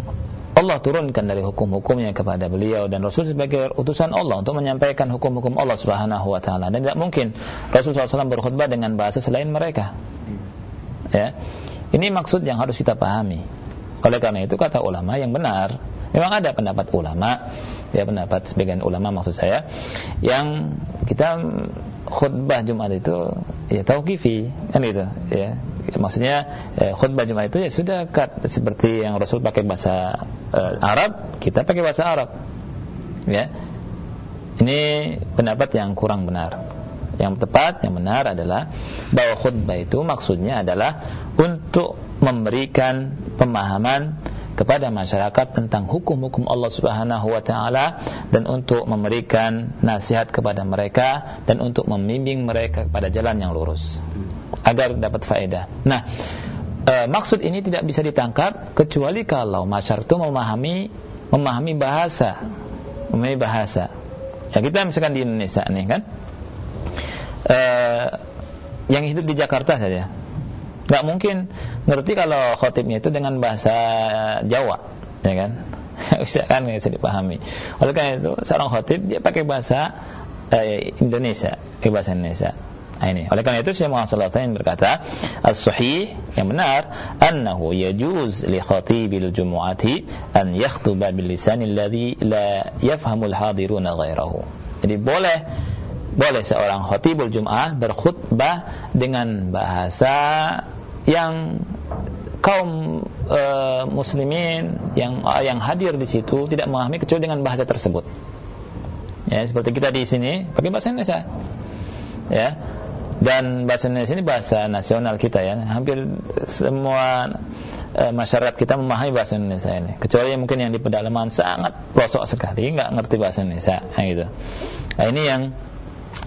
Allah turunkan dari hukum-hukumnya kepada beliau dan Rasul sebagai utusan Allah untuk menyampaikan hukum-hukum Allah Subhanahu wa taala dan tidak mungkin Rasul SAW berkhutbah dengan bahasa selain mereka. Ya. Ini maksud yang harus kita pahami. Oleh karena itu kata ulama yang benar, memang ada pendapat ulama, ya pendapat sebagian ulama maksud saya yang kita khutbah Jumat itu ya tauqifi kan gitu ya. Maksudnya eh, khutbah Jumat itu ya sudah kat, seperti yang Rasul pakai bahasa eh, Arab kita pakai bahasa Arab ya. Ini pendapat yang kurang benar. Yang tepat yang benar adalah bahwa khutbah itu maksudnya adalah untuk memberikan pemahaman kepada masyarakat tentang hukum-hukum Allah Subhanahu wa taala dan untuk memberikan nasihat kepada mereka dan untuk membimbing mereka kepada jalan yang lurus agar dapat faedah. Nah, e, maksud ini tidak bisa ditangkap kecuali kalau masyarakat itu memahami memahami bahasa, memahami bahasa. Ya kita misalkan di Indonesia nih kan, e, yang hidup di Jakarta saja, nggak mungkin ngerti kalau khotibnya itu dengan bahasa Jawa, ya kan? bisa kan bisa dipahami. Oleh karena itu seorang khotib dia pakai bahasa eh, Indonesia, pakai bahasa Indonesia. Nah, ini. Oleh karena itu Syekh Muhammad sallallahu berkata, as-sahih yang benar annahu yajuz li khatibil jumu'ati an yakhthuba bil lisan alladhi la yafhamu al-hadiruna ghairahu. Jadi boleh boleh seorang khatibul Jum'ah berkhutbah dengan bahasa yang kaum e, muslimin yang yang hadir di situ tidak memahami kecuali dengan bahasa tersebut. Ya, seperti kita di sini pakai bahasa Indonesia. Ya. Dan bahasa Indonesia ini bahasa nasional kita ya. Hampir semua e, masyarakat kita memahami bahasa Indonesia ini. Kecuali mungkin yang di pedalaman sangat pelosok sekali nggak ngerti bahasa Indonesia, ya, gitu. Nah, ini yang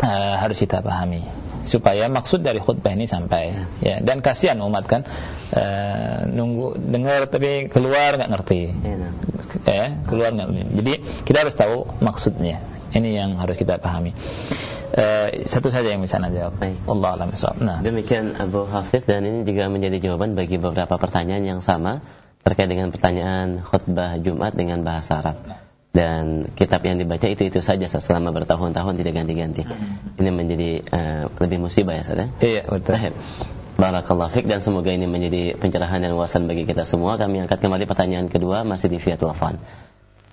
e, harus kita pahami supaya maksud dari khutbah ini sampai. Ya. Dan kasihan umat kan e, nunggu dengar tapi keluar nggak ngerti. Ya keluar nggak jadi kita harus tahu maksudnya. Ini yang harus kita pahami. E, satu saja yang bisa jawab. Baik. Allah alam nah. Demikian Abu Hafiz dan ini juga menjadi jawaban bagi beberapa pertanyaan yang sama terkait dengan pertanyaan khutbah Jumat dengan bahasa Arab. nah dan kitab yang dibaca itu itu saja selama bertahun-tahun tidak ganti-ganti. Hmm. Ini menjadi uh, lebih musibah ya Ustaz ya? Iya, betul. Barakallahu fiqh dan semoga ini menjadi pencerahan dan wawasan bagi kita semua. Kami angkat kembali pertanyaan kedua masih di via telepon.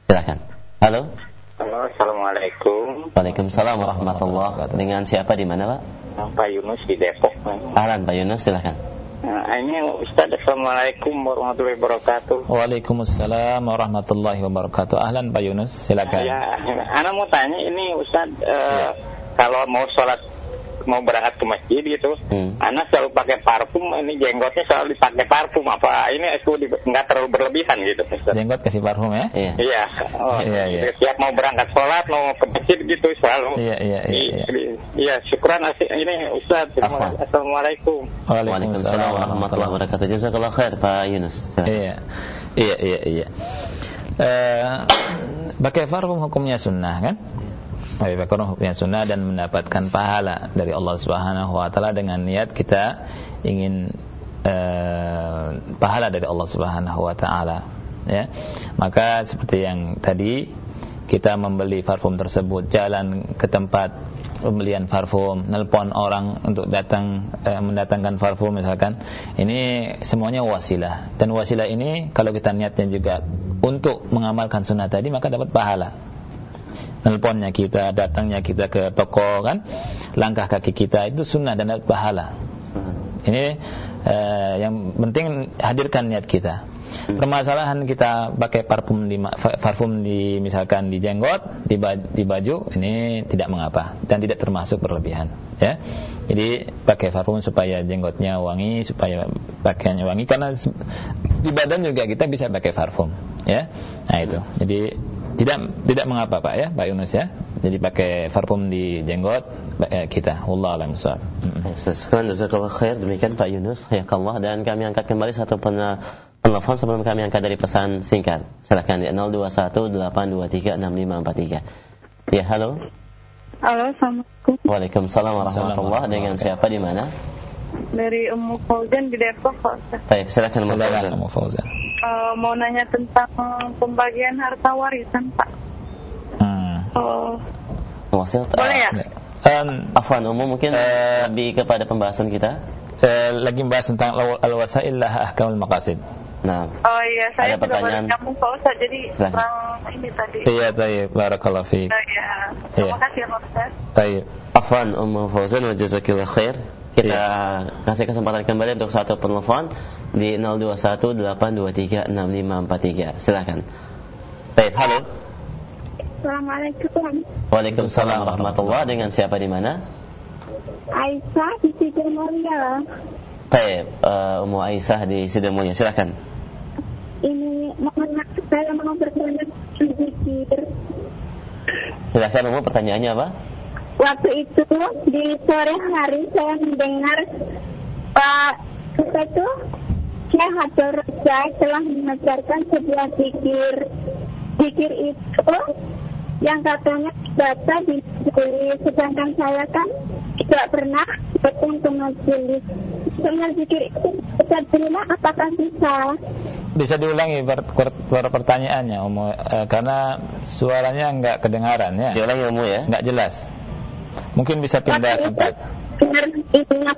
Silakan. Halo. Halo, Assalamualaikum. Waalaikumsalam warahmatullahi wabarakatuh. Dengan siapa di mana, Pak? Pak Yunus di Depok. Ahlan Pak Yunus, silakan. Nah, ini Ustaz Assalamualaikum warahmatullahi wabarakatuh. Waalaikumsalam warahmatullahi wabarakatuh. Ahlan Pak Yunus, silakan. Ya, Ana mau tanya ini Ustaz uh, ya. kalau mau sholat mau berangkat ke masjid gitu. Hmm. Anak selalu pakai parfum, ini jenggotnya selalu dipakai parfum apa ini itu di- nggak terlalu berlebihan gitu. Ustaz. Jenggot kasih parfum ya? Iya. Iya. Oh, Iya, iya. Siap mau berangkat sholat, mau ke masjid gitu selalu. Iya, iya, iya, iya. Iya, syukran asik. Ini Ustaz. Assalamualaikum. Waalaikumsalam warahmatullahi wabarakatuh. Jazakallah khair Pak Yunus. Iya, iya, iya, iya. Eh, pakai parfum hukumnya sunnah kan? Parfum hukumnya sunnah dan mendapatkan pahala dari Allah Subhanahu Wa Taala dengan niat kita ingin eh, pahala dari Allah Subhanahu Wa Taala. Ya, maka seperti yang tadi kita membeli parfum tersebut, jalan ke tempat pembelian parfum, nelpon orang untuk datang eh, mendatangkan parfum misalkan. Ini semuanya wasilah. Dan wasilah ini kalau kita niatnya juga untuk mengamalkan sunnah tadi maka dapat pahala. Nelponnya kita, datangnya kita ke toko kan, langkah kaki kita itu sunnah dan dapat pahala. Ini eh, yang penting hadirkan niat kita. Permasalahan kita pakai parfum di parfum di misalkan di jenggot, di, ba- di baju ini tidak mengapa dan tidak termasuk berlebihan, ya. Jadi pakai parfum supaya jenggotnya wangi, supaya pakaiannya wangi karena di badan juga kita bisa pakai parfum, ya. Nah itu. Jadi tidak tidak mengapa Pak ya, Pak Yunus ya. Jadi pakai parfum di jenggot eh, kita. Wallahu a'lam bishawab. Mm-mm. Baik, Ustaz, syukran jazakallah khair. Demikian Pak Yunus, hayakallah dan kami angkat kembali satu pen- penelpon sebelum kami angkat dari pesan singkat. Silakan di 0218236543. Ya, halo. Halo, Assalamualaikum. Waalaikumsalam warahmatullahi Waalaikumsalam. Dengan siapa di mana? Dari Ummu Fauzan di Depok, Pak Ustaz. Baik, silakan Silakan, Fauzan. Kamu Fauzan. Eh, mau nanya tentang pembagian harta warisan, Pak. Hmm. Oh, Wasil. boleh ya? Um, Afwan, umum mungkin Eh, lebih kepada pembahasan kita. eh, lagi membahas tentang al- al-wasail lah ahkamul maqasid. Nah, Oh iya, saya Ada juga pertanyaan? nyambung Pak Ustaz, jadi kurang ini tadi. Iya, tayyib. Barakallahu fiik. Oh, iya. Iya. Terima kasih ya, Pak Ustaz. Tayyib. Afwan Ummu Fauzan wa jazakillah khair. Kita kasih kesempatan kembali untuk satu penelpon di 0218236543. Silakan. Baik, halo. Assalamualaikum. Waalaikumsalam warahmatullahi Dengan siapa di mana? Aisyah di Sidomulia. Baik, uh, Ummu Aisyah di Sidomulia. Silakan. Ini mohon maaf saya mau bertanya sedikit. Silakan Ummu pertanyaannya apa? Waktu itu di sore hari saya mendengar Pak apa itu Syekh Abdul Razak telah mengajarkan sebuah zikir. Zikir itu yang katanya baca di majelis, sedangkan saya kan tidak pernah datang ke majelis. Dengan zikir itu bisa rumah apakah bisa? Bisa diulangi per, per, per- pertanyaannya, Umu, Eh, karena suaranya enggak kedengaran ya, Diulangi Ummu ya. enggak jelas. Mungkin bisa pindah tempat.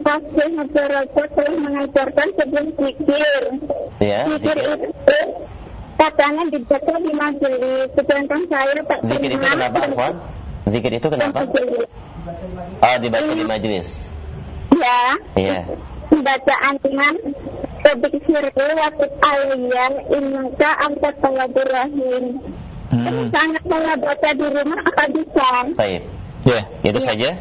Pak Syekh Abdul Razak telah mengajarkan sebuah zikir. Ya, Zikir itu katanya dibaca di majelis, sedangkan saya tak Zikir itu kenapa Afwan? Zikir itu ke kenapa? Oh, dibaca di majelis. Ya, Iya. bacaan dengan Rabbi Firli Watib Aliyah Innaka Anta Tawwabur Rahim. Hmm. Sangat saya baca di rumah apa bisa? Baik. Ya. Itu saja.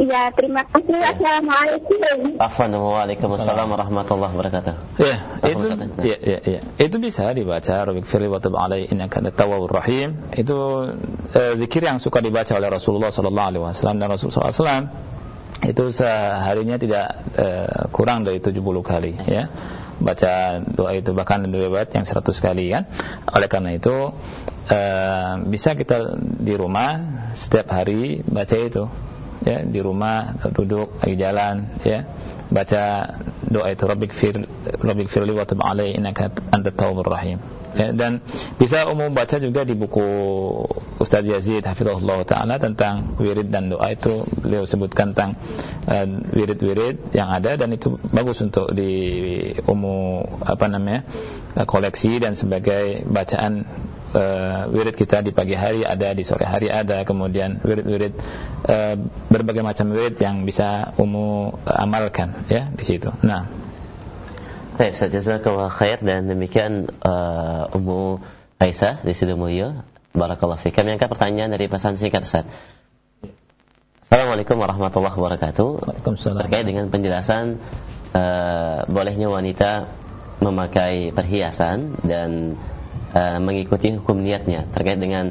Ya, terima kasih. Assalamualaikum. Afwan Waalaikumsalam warahmatullahi wabarakatuh. Ya, itu ya, ya, ya. Itu bisa dibaca Rabbik firli wa tub alai innaka antat tawwabur rahim. Itu eh, zikir yang suka dibaca oleh Rasulullah sallallahu alaihi wasallam dan Rasulullah sallallahu alaihi wasallam itu seharinya tidak eh, kurang dari 70 kali ya. Baca doa itu bahkan ada riwayat yang 100 kali kan. Oleh karena itu eh, bisa kita di rumah setiap hari baca itu ya di rumah duduk lagi jalan ya. Baca doa itu Rabbik fir Rabbik firli wa tub alai innaka antat tawwabur rahim. Ya, dan bisa umum baca juga di buku Ustaz Yazid hafizahullah taala tentang wirid dan doa itu. Beliau sebutkan tentang eh, wirid-wirid yang ada dan itu bagus untuk di umum apa namanya eh, koleksi dan sebagai bacaan uh, wirid kita di pagi hari ada, di sore hari ada, kemudian wirid-wirid uh, berbagai macam wirid yang bisa umum uh, amalkan ya di situ. Nah, Baik, Ustaz jazakallah khair dan demikian uh, Ummu Aisyah di Sidomulyo. Barakallahu fiik. Kami angkat pertanyaan dari pesan singkat Ustaz. Assalamualaikum warahmatullahi wabarakatuh. Waalaikumsalam. Terkait dengan penjelasan uh, bolehnya wanita memakai perhiasan dan uh, mengikuti hukum niatnya terkait dengan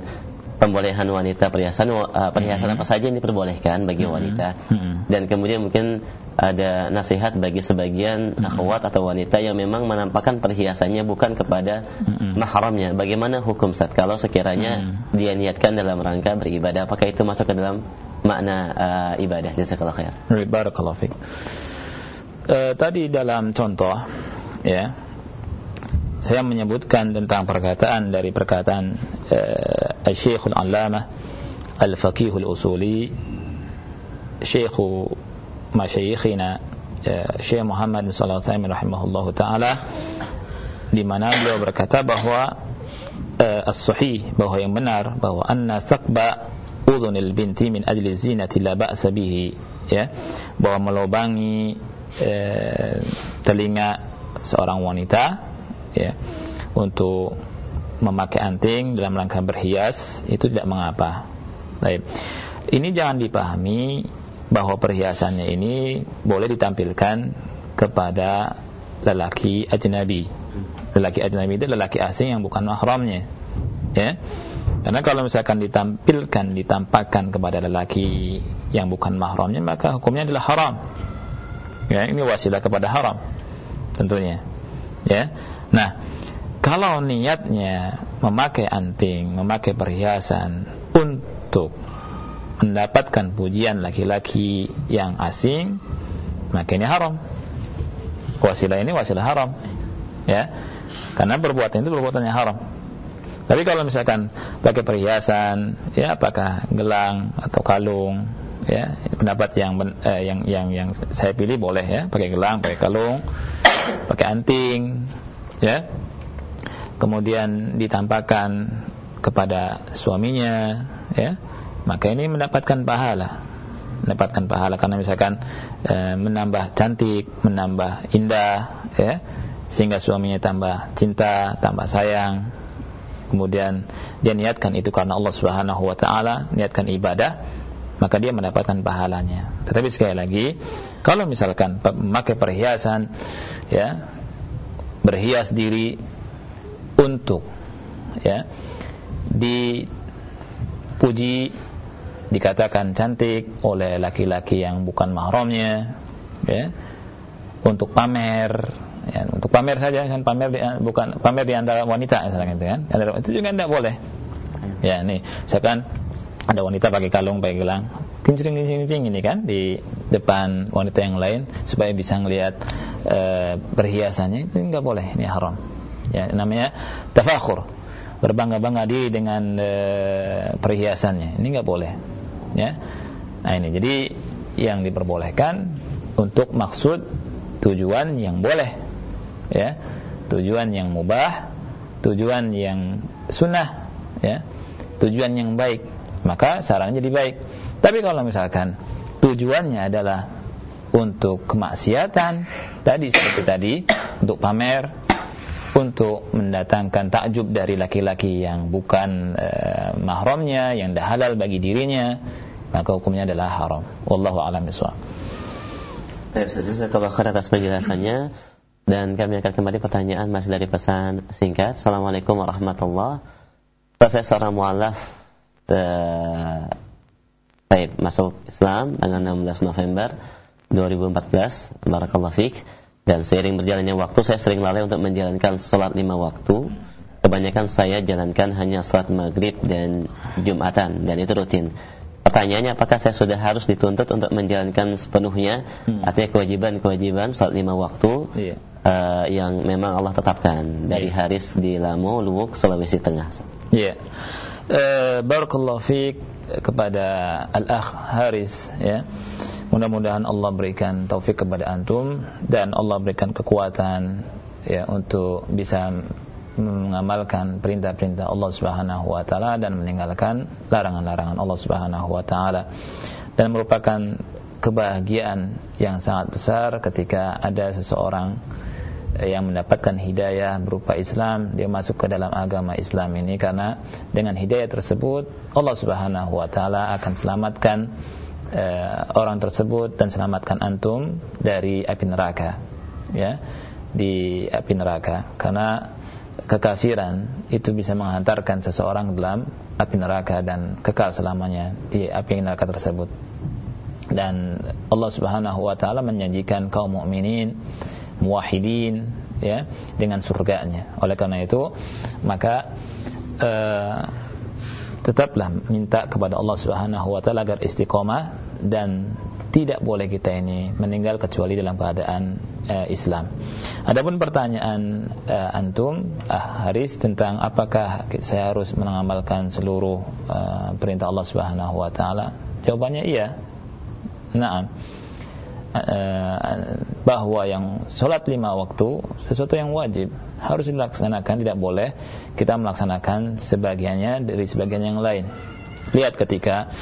pembolehan wanita perhiasan uh, perhiasan Hmm. apa saja yang diperbolehkan bagi wanita Hmm. dan kemudian mungkin ada nasihat bagi sebagian Hmm. akhwat atau wanita yang memang menampakkan perhiasannya bukan kepada Hmm. mahramnya bagaimana hukum saat kalau sekiranya Hmm. dia niatkan dalam rangka beribadah apakah itu masuk ke dalam makna uh, ibadah jazakallahu khair Barakallahu fiik. Eh, tadi dalam contoh ya saya menyebutkan tentang perkataan dari perkataan uh, Syekh Al-Allamah Al-Faqih Al-Usuli Syekh Masyayikhina uh, Syekh Muhammad Al-Utsaimin rahimahullahu taala di mana beliau berkata bahwa uh, as-sahih bahwa yang benar bahwa anna saqba udhunil binti min ajli zinati la ba'sa bihi ya bahwa melubangi uh, telinga seorang wanita ya untuk memakai anting dalam rangka berhias itu tidak mengapa. Baik. Ini jangan dipahami bahwa perhiasannya ini boleh ditampilkan kepada lelaki ajnabi. Lelaki ajnabi itu lelaki asing yang bukan mahramnya. Ya. Karena kalau misalkan ditampilkan, ditampakkan kepada lelaki yang bukan mahramnya, maka hukumnya adalah haram. Ya, ini wasilah kepada haram. Tentunya. Ya. Nah, kalau niatnya memakai anting, memakai perhiasan untuk mendapatkan pujian laki-laki yang asing, maka ini haram. Wasilah ini wasilah haram. Ya. Karena perbuatan itu perbuatan yang haram. Tapi kalau misalkan pakai perhiasan, ya apakah gelang atau kalung, ya pendapat yang eh, yang yang yang saya pilih boleh ya, pakai gelang, pakai kalung, pakai anting, ya. Kemudian ditampakkan kepada suaminya ya. Maka ini mendapatkan pahala. Mendapatkan pahala karena misalkan e, menambah cantik menambah indah ya. Sehingga suaminya tambah cinta tambah sayang. Kemudian dia niatkan itu karena Allah Subhanahu wa taala niatkan ibadah maka dia mendapatkan pahalanya. Tetapi sekali lagi kalau misalkan memakai perhiasan ya berhias diri untuk ya dipuji dikatakan cantik oleh laki-laki yang bukan mahramnya ya untuk pamer ya, untuk pamer saja kan pamer di, bukan pamer di antara wanita misalnya gitu kan. Itu juga tidak boleh. Ya nih misalkan ada wanita pakai kalung pakai gelang kincring ini kan di depan wanita yang lain supaya bisa melihat e, perhiasannya. Itu nggak boleh ini haram. Ya namanya tafakhur. Berbangga-bangga diri dengan e, perhiasannya. Ini nggak boleh. Ya. Nah ini. Jadi yang diperbolehkan untuk maksud tujuan yang boleh. Ya. Tujuan yang mubah. Tujuan yang sunnah. Ya. Tujuan yang baik. Maka sarannya jadi baik tapi kalau misalkan tujuannya adalah untuk kemaksiatan tadi seperti tadi untuk pamer untuk mendatangkan takjub dari laki-laki yang bukan e, mahramnya yang dah halal bagi dirinya maka hukumnya adalah haram wallahu a'lam bishawab Baik, jazakallahu khair atas penjelasannya dan kami akan kembali pertanyaan masih dari pesan singkat. Assalamualaikum warahmatullahi wabarakatuh. Saya seorang mualaf eh, baik masuk Islam tanggal 16 November 2014. Barakallahu fiik. Dan seiring berjalannya waktu saya sering lalai untuk menjalankan sholat lima waktu. Kebanyakan saya jalankan hanya sholat maghrib dan jumatan dan itu rutin. Pertanyaannya apakah saya sudah harus dituntut untuk menjalankan sepenuhnya Hmm. artinya kewajiban-kewajiban sholat lima waktu Iya. eh, yang memang Allah tetapkan dari Iya. Haris di Lamu, Luwuk, Sulawesi Tengah. Ya. Eh, barakallahu fiik kepada Al-Akh Haris ya. Mudah-mudahan Allah berikan taufik kepada antum dan Allah berikan kekuatan ya untuk bisa mengamalkan perintah-perintah Allah Subhanahu wa taala dan meninggalkan larangan-larangan Allah Subhanahu wa taala. Dan merupakan kebahagiaan yang sangat besar ketika ada seseorang yang mendapatkan hidayah berupa Islam dia masuk ke dalam agama Islam ini karena dengan hidayah tersebut Allah Subhanahu wa taala akan selamatkan uh, orang tersebut dan selamatkan antum dari api neraka ya di api neraka. Karena kekafiran itu bisa menghantarkan seseorang dalam api neraka dan kekal selamanya di api neraka tersebut. Dan Allah Subhanahu wa taala menjanjikan kaum mukminin muwahhidin ya dengan surganya oleh karena itu maka uh, tetaplah minta kepada Allah Subhanahu wa taala agar istiqomah dan tidak boleh kita ini meninggal kecuali dalam keadaan uh, Islam. Adapun pertanyaan uh, antum uh, Haris tentang apakah saya harus mengamalkan seluruh uh, perintah Allah Subhanahu wa taala? Jawabannya iya. Naam. Uh, bahwa yang sholat lima waktu sesuatu yang wajib harus dilaksanakan tidak boleh kita melaksanakan sebagiannya dari sebagian yang lain. Lihat ketika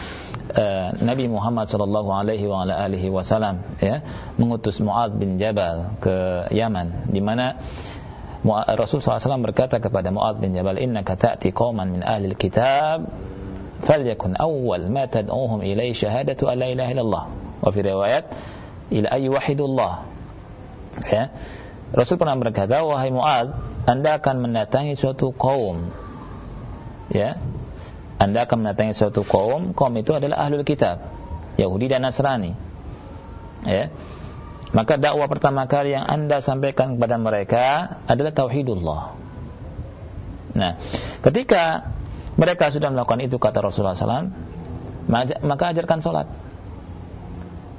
uh, Nabi Muhammad sallallahu alaihi wasallam ya mengutus Muad bin Jabal ke Yaman di mana Rasul SAW berkata kepada Muad bin Jabal innaka ta'ti qauman min ahli kitab falyakun awwal ma tad'uhum ilai syahadatu an la ilaha wa fi ila ayyi wahidullah ya Rasul pernah berkata wahai Muad anda akan mendatangi suatu kaum ya anda akan mendatangi suatu kaum, kaum itu adalah ahlul kitab, Yahudi dan Nasrani. Ya. Maka dakwah pertama kali yang Anda sampaikan kepada mereka adalah tauhidullah. Nah, ketika mereka sudah melakukan itu kata Rasulullah SAW, maka ajarkan solat.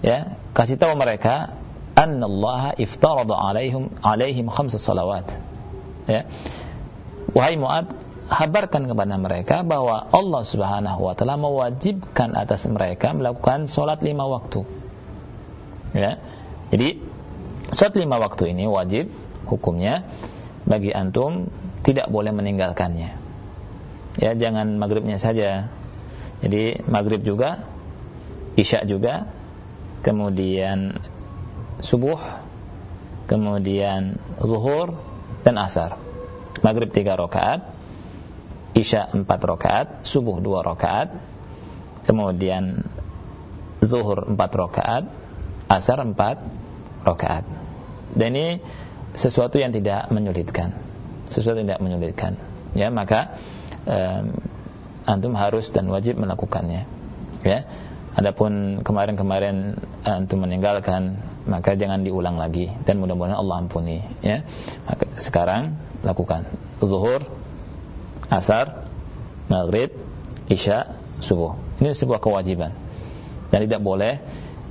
Ya, kasih tahu mereka annallaha iftarada alaihim alaihim khamsa salawat. Ya. Wahai Muad, habarkan kepada mereka bahwa Allah Subhanahu wa taala mewajibkan atas mereka melakukan sholat lima waktu. Ya. Jadi sholat lima waktu ini wajib hukumnya bagi antum tidak boleh meninggalkannya. Ya, jangan maghribnya saja. Jadi maghrib juga, isya juga, kemudian subuh, kemudian zuhur dan asar. Maghrib tiga rakaat, Isya empat rakaat, subuh dua rakaat, kemudian zuhur empat rakaat, asar empat rakaat. Dan ini sesuatu yang tidak menyulitkan, sesuatu yang tidak menyulitkan. Ya maka um, antum harus dan wajib melakukannya. Ya. Adapun kemarin-kemarin antum meninggalkan maka jangan diulang lagi dan mudah-mudahan Allah ampuni ya. Maka sekarang lakukan zuhur asar, maghrib, isya, subuh. Ini sebuah kewajiban. Dan tidak boleh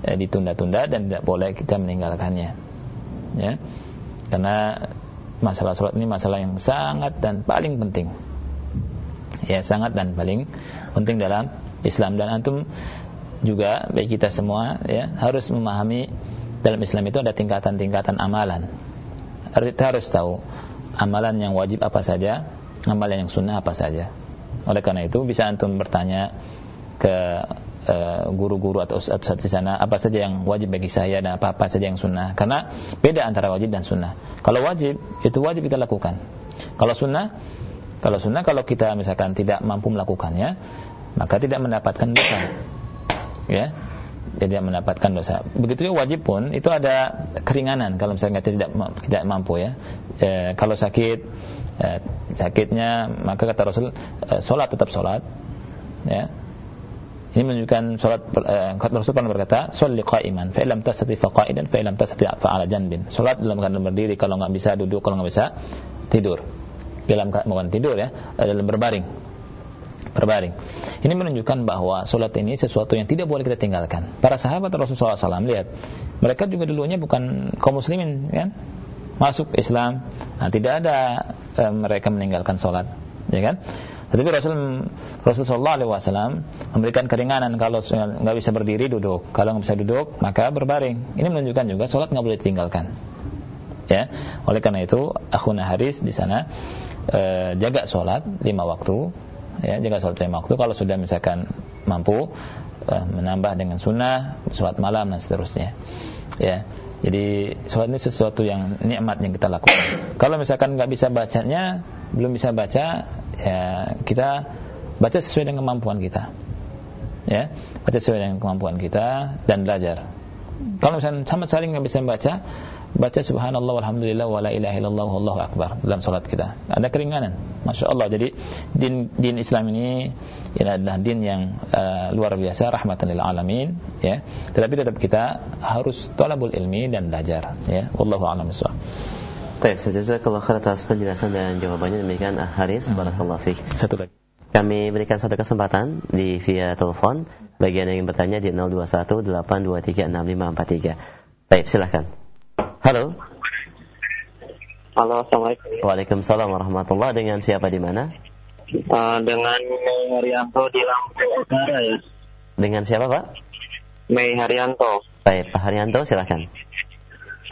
eh, ditunda-tunda dan tidak boleh kita meninggalkannya. Ya. Karena masalah sholat ini masalah yang sangat dan paling penting. Ya, sangat dan paling penting dalam Islam dan antum juga baik kita semua ya harus memahami dalam Islam itu ada tingkatan-tingkatan amalan. Kita harus tahu amalan yang wajib apa saja, amalan yang sunnah apa saja. Oleh karena itu bisa antum bertanya ke eh, guru-guru uh, atau ustaz di sana apa saja yang wajib bagi saya dan apa-apa saja yang sunnah karena beda antara wajib dan sunnah kalau wajib itu wajib kita lakukan kalau sunnah kalau sunnah kalau kita misalkan tidak mampu melakukannya maka tidak mendapatkan dosa ya. Tidak mendapatkan dosa. Begitu juga wajib pun itu ada keringanan kalau misalnya tidak tidak mampu ya. E, kalau sakit eh, sakitnya maka kata Rasul solat tetap solat ya. Ini menunjukkan eh, kata Rasul pernah berkata sholli qa'iman fa illam tastati fa qa'idan fa illam tastati fa ala janbin. Solat dalam keadaan berdiri kalau nggak bisa duduk kalau nggak bisa tidur. Dalam bukan tidur ya dalam berbaring berbaring. Ini menunjukkan bahwa solat ini sesuatu yang tidak boleh kita tinggalkan. Para sahabat Rasulullah SAW lihat, mereka juga dulunya bukan kaum muslimin, kan? masuk Islam, nah, tidak ada e, mereka meninggalkan sholat, ya kan? Tetapi Rasul Rasulullah Alaihi Wasallam memberikan keringanan kalau nggak bisa berdiri duduk, kalau nggak bisa duduk maka berbaring. Ini menunjukkan juga sholat nggak boleh ditinggalkan. Ya, oleh karena itu akhuna Haris di sana e, jaga sholat lima waktu, ya jaga sholat lima waktu. Kalau sudah misalkan mampu e, menambah dengan sunnah, sholat malam dan seterusnya. Ya, jadi sholat ini sesuatu yang nikmat yang kita lakukan. Kalau misalkan nggak bisa bacanya, belum bisa baca, ya kita baca sesuai dengan kemampuan kita. ya baca sesuai dengan kemampuan kita dan belajar kalau misalnya sama sekali nggak bisa membaca baca subhanallah walhamdulillah wala ilaha illallah wallahu akbar dalam salat kita ada keringanan masya Allah jadi din din Islam ini ini adalah din yang uh, luar biasa rahmatan lil alamin ya tetapi tetap kita harus talabul ilmi dan belajar ya wallahu a'lam bishawab Baik, jazakallah khair atas penjelasan dan jawabannya demikian ah, Haris, hmm. barakallahu fiik. Satu lagi. Kami berikan satu kesempatan di via telepon bagi yang ingin bertanya di 0218236543. Baik, silahkan. Halo. Halo, Assalamualaikum. Waalaikumsalam warahmatullahi Dengan siapa di mana? Uh, dengan Mei Haryanto di Lampung Utara ya. Dengan siapa, Pak? Mei Haryanto. Baik, Pak Haryanto silahkan.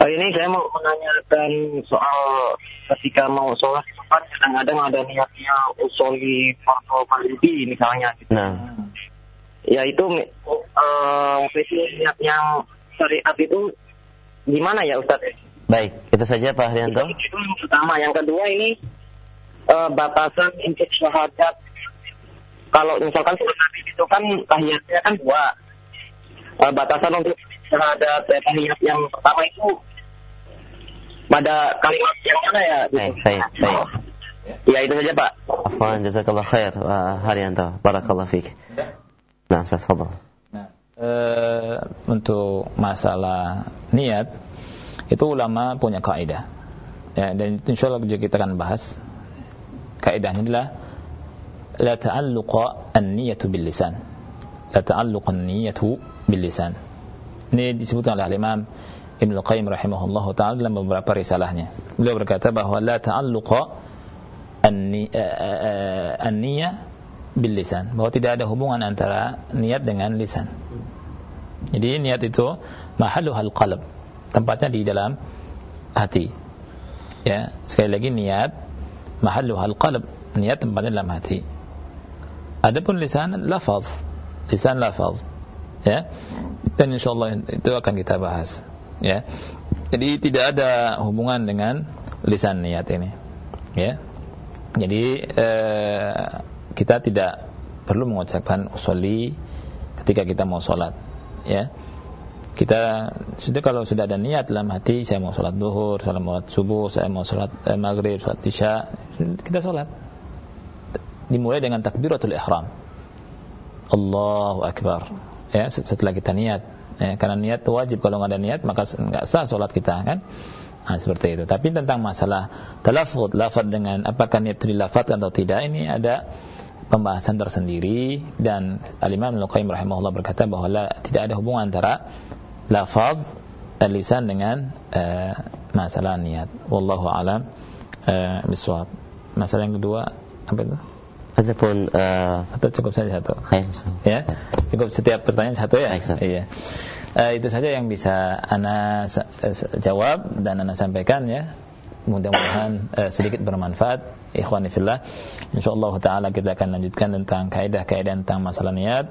Oh, ini saya mau menanyakan soal ketika mau sholat kan kadang-kadang ada niatnya usoli fardu maghrib misalnya gitu. Nah. Ya itu uh, niat yang syariat itu gimana ya Ustaz? Baik, itu saja Pak Haryanto. Itu, itu yang pertama, yang kedua ini uh, batasan untuk syahadat. Kalau misalkan sholat itu kan tahiyatnya kan dua. Uh, batasan untuk syahadat eh, tahiyat yang pertama itu pada kalimat yang mana ya? Baik, baik, baik. Ya itu saja Pak. Afwan, jazakallah khair Pak Haryanto. Barakallah fiik. Nah, fadal. Uh, untuk masalah niat itu ulama punya kaidah. Ya, dan insya Allah juga kita akan bahas kaidahnya adalah la ta'alluqa an-niyatu bil lisan. La ta'alluqa an-niyatu bil lisan. Ini disebutkan oleh Imam Ibn Qayyim rahimahullah ta'ala dalam beberapa risalahnya. Beliau berkata bahwa la ta'alluqa an-niyah bil lisan. Bahwa tidak ada hubungan antara niat dengan lisan. Jadi niat itu mahalluhal qalb. Tempatnya di dalam hati. Ya, sekali lagi niat mahalluhal qalb. Niat tempatnya dalam hati. Adapun lisan lafaz. Lisan lafaz. Ya. Dan insyaallah itu akan kita bahas ya jadi tidak ada hubungan dengan lisan niat ini ya jadi eh, kita tidak perlu mengucapkan usolli ketika kita mau sholat ya kita sudah kalau sudah ada niat dalam hati saya mau sholat duhur, saya mau sholat subuh, saya mau sholat eh, maghrib, sholat isya, kita sholat. Dimulai dengan takbiratul ihram. Allahu akbar. Ya, setelah kita niat ya, karena niat wajib kalau nggak ada niat maka nggak sah sholat kita kan nah, seperti itu tapi tentang masalah talafut lafad dengan apakah niat dilafatkan atau tidak ini ada pembahasan tersendiri dan Al-Imam Al-Qayyim rahimahullah berkata bahwa la, tidak ada hubungan antara lafaz lisan dengan uh, masalah niat wallahu alam uh, bisawab masalah yang kedua apa itu Ataupun uh, atau cukup saja satu. Ya, cukup setiap pertanyaan satu ya. Iya. Uh, itu saja yang bisa ana jawab dan ana sampaikan ya. Mudah-mudahan uh, sedikit bermanfaat. Ikhwani fillah. Insyaallah taala kita akan lanjutkan tentang kaidah-kaidah tentang masalah niat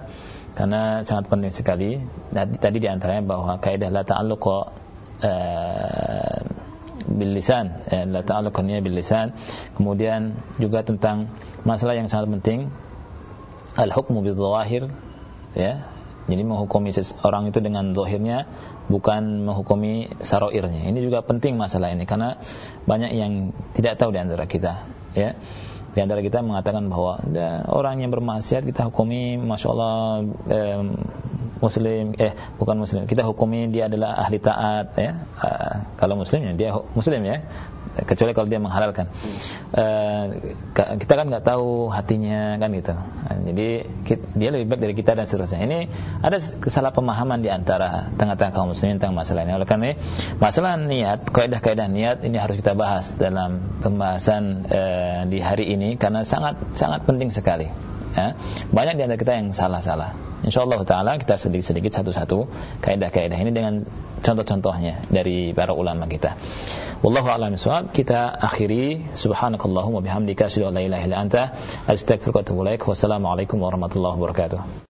karena sangat penting sekali. Tadi di antaranya bahwa kaidah la ta'alluqa uh, bil lisan ya, la ta'alluqannya bil lisan kemudian juga tentang masalah yang sangat penting al hukmu bil zawahir ya jadi menghukumi orang itu dengan zahirnya bukan menghukumi saroirnya. Ini juga penting masalah ini karena banyak yang tidak tahu di antara kita. Ya, di antara kita mengatakan bahwa orang yang bermaksiat kita hukumi, masya Allah eh, muslim eh bukan muslim kita hukumi dia adalah ahli taat ya. Uh, kalau muslim ya dia muslim ya kecuali kalau dia menghalalkan. Uh, kita kan nggak tahu hatinya kan gitu. Uh, jadi dia lebih baik dari kita dan seterusnya. Ini ada kesalahpemahaman di antara tengah-tengah kaum muslimin tentang masalah ini. Oleh karena masalah niat kaidah-kaidah niat ini harus kita bahas dalam pembahasan uh, di hari ini karena sangat sangat penting sekali ya. banyak di antara kita yang salah-salah insyaallah taala kita sedikit-sedikit satu-satu kaidah-kaidah ini dengan contoh-contohnya dari para ulama kita. Wallahu a'lam bishawab. Kita akhiri subhanakallahumma bihamdika asyhadu an la ilaha illa anta astaghfiruka wa atubu ilaik. Wassalamualaikum warahmatullahi wabarakatuh.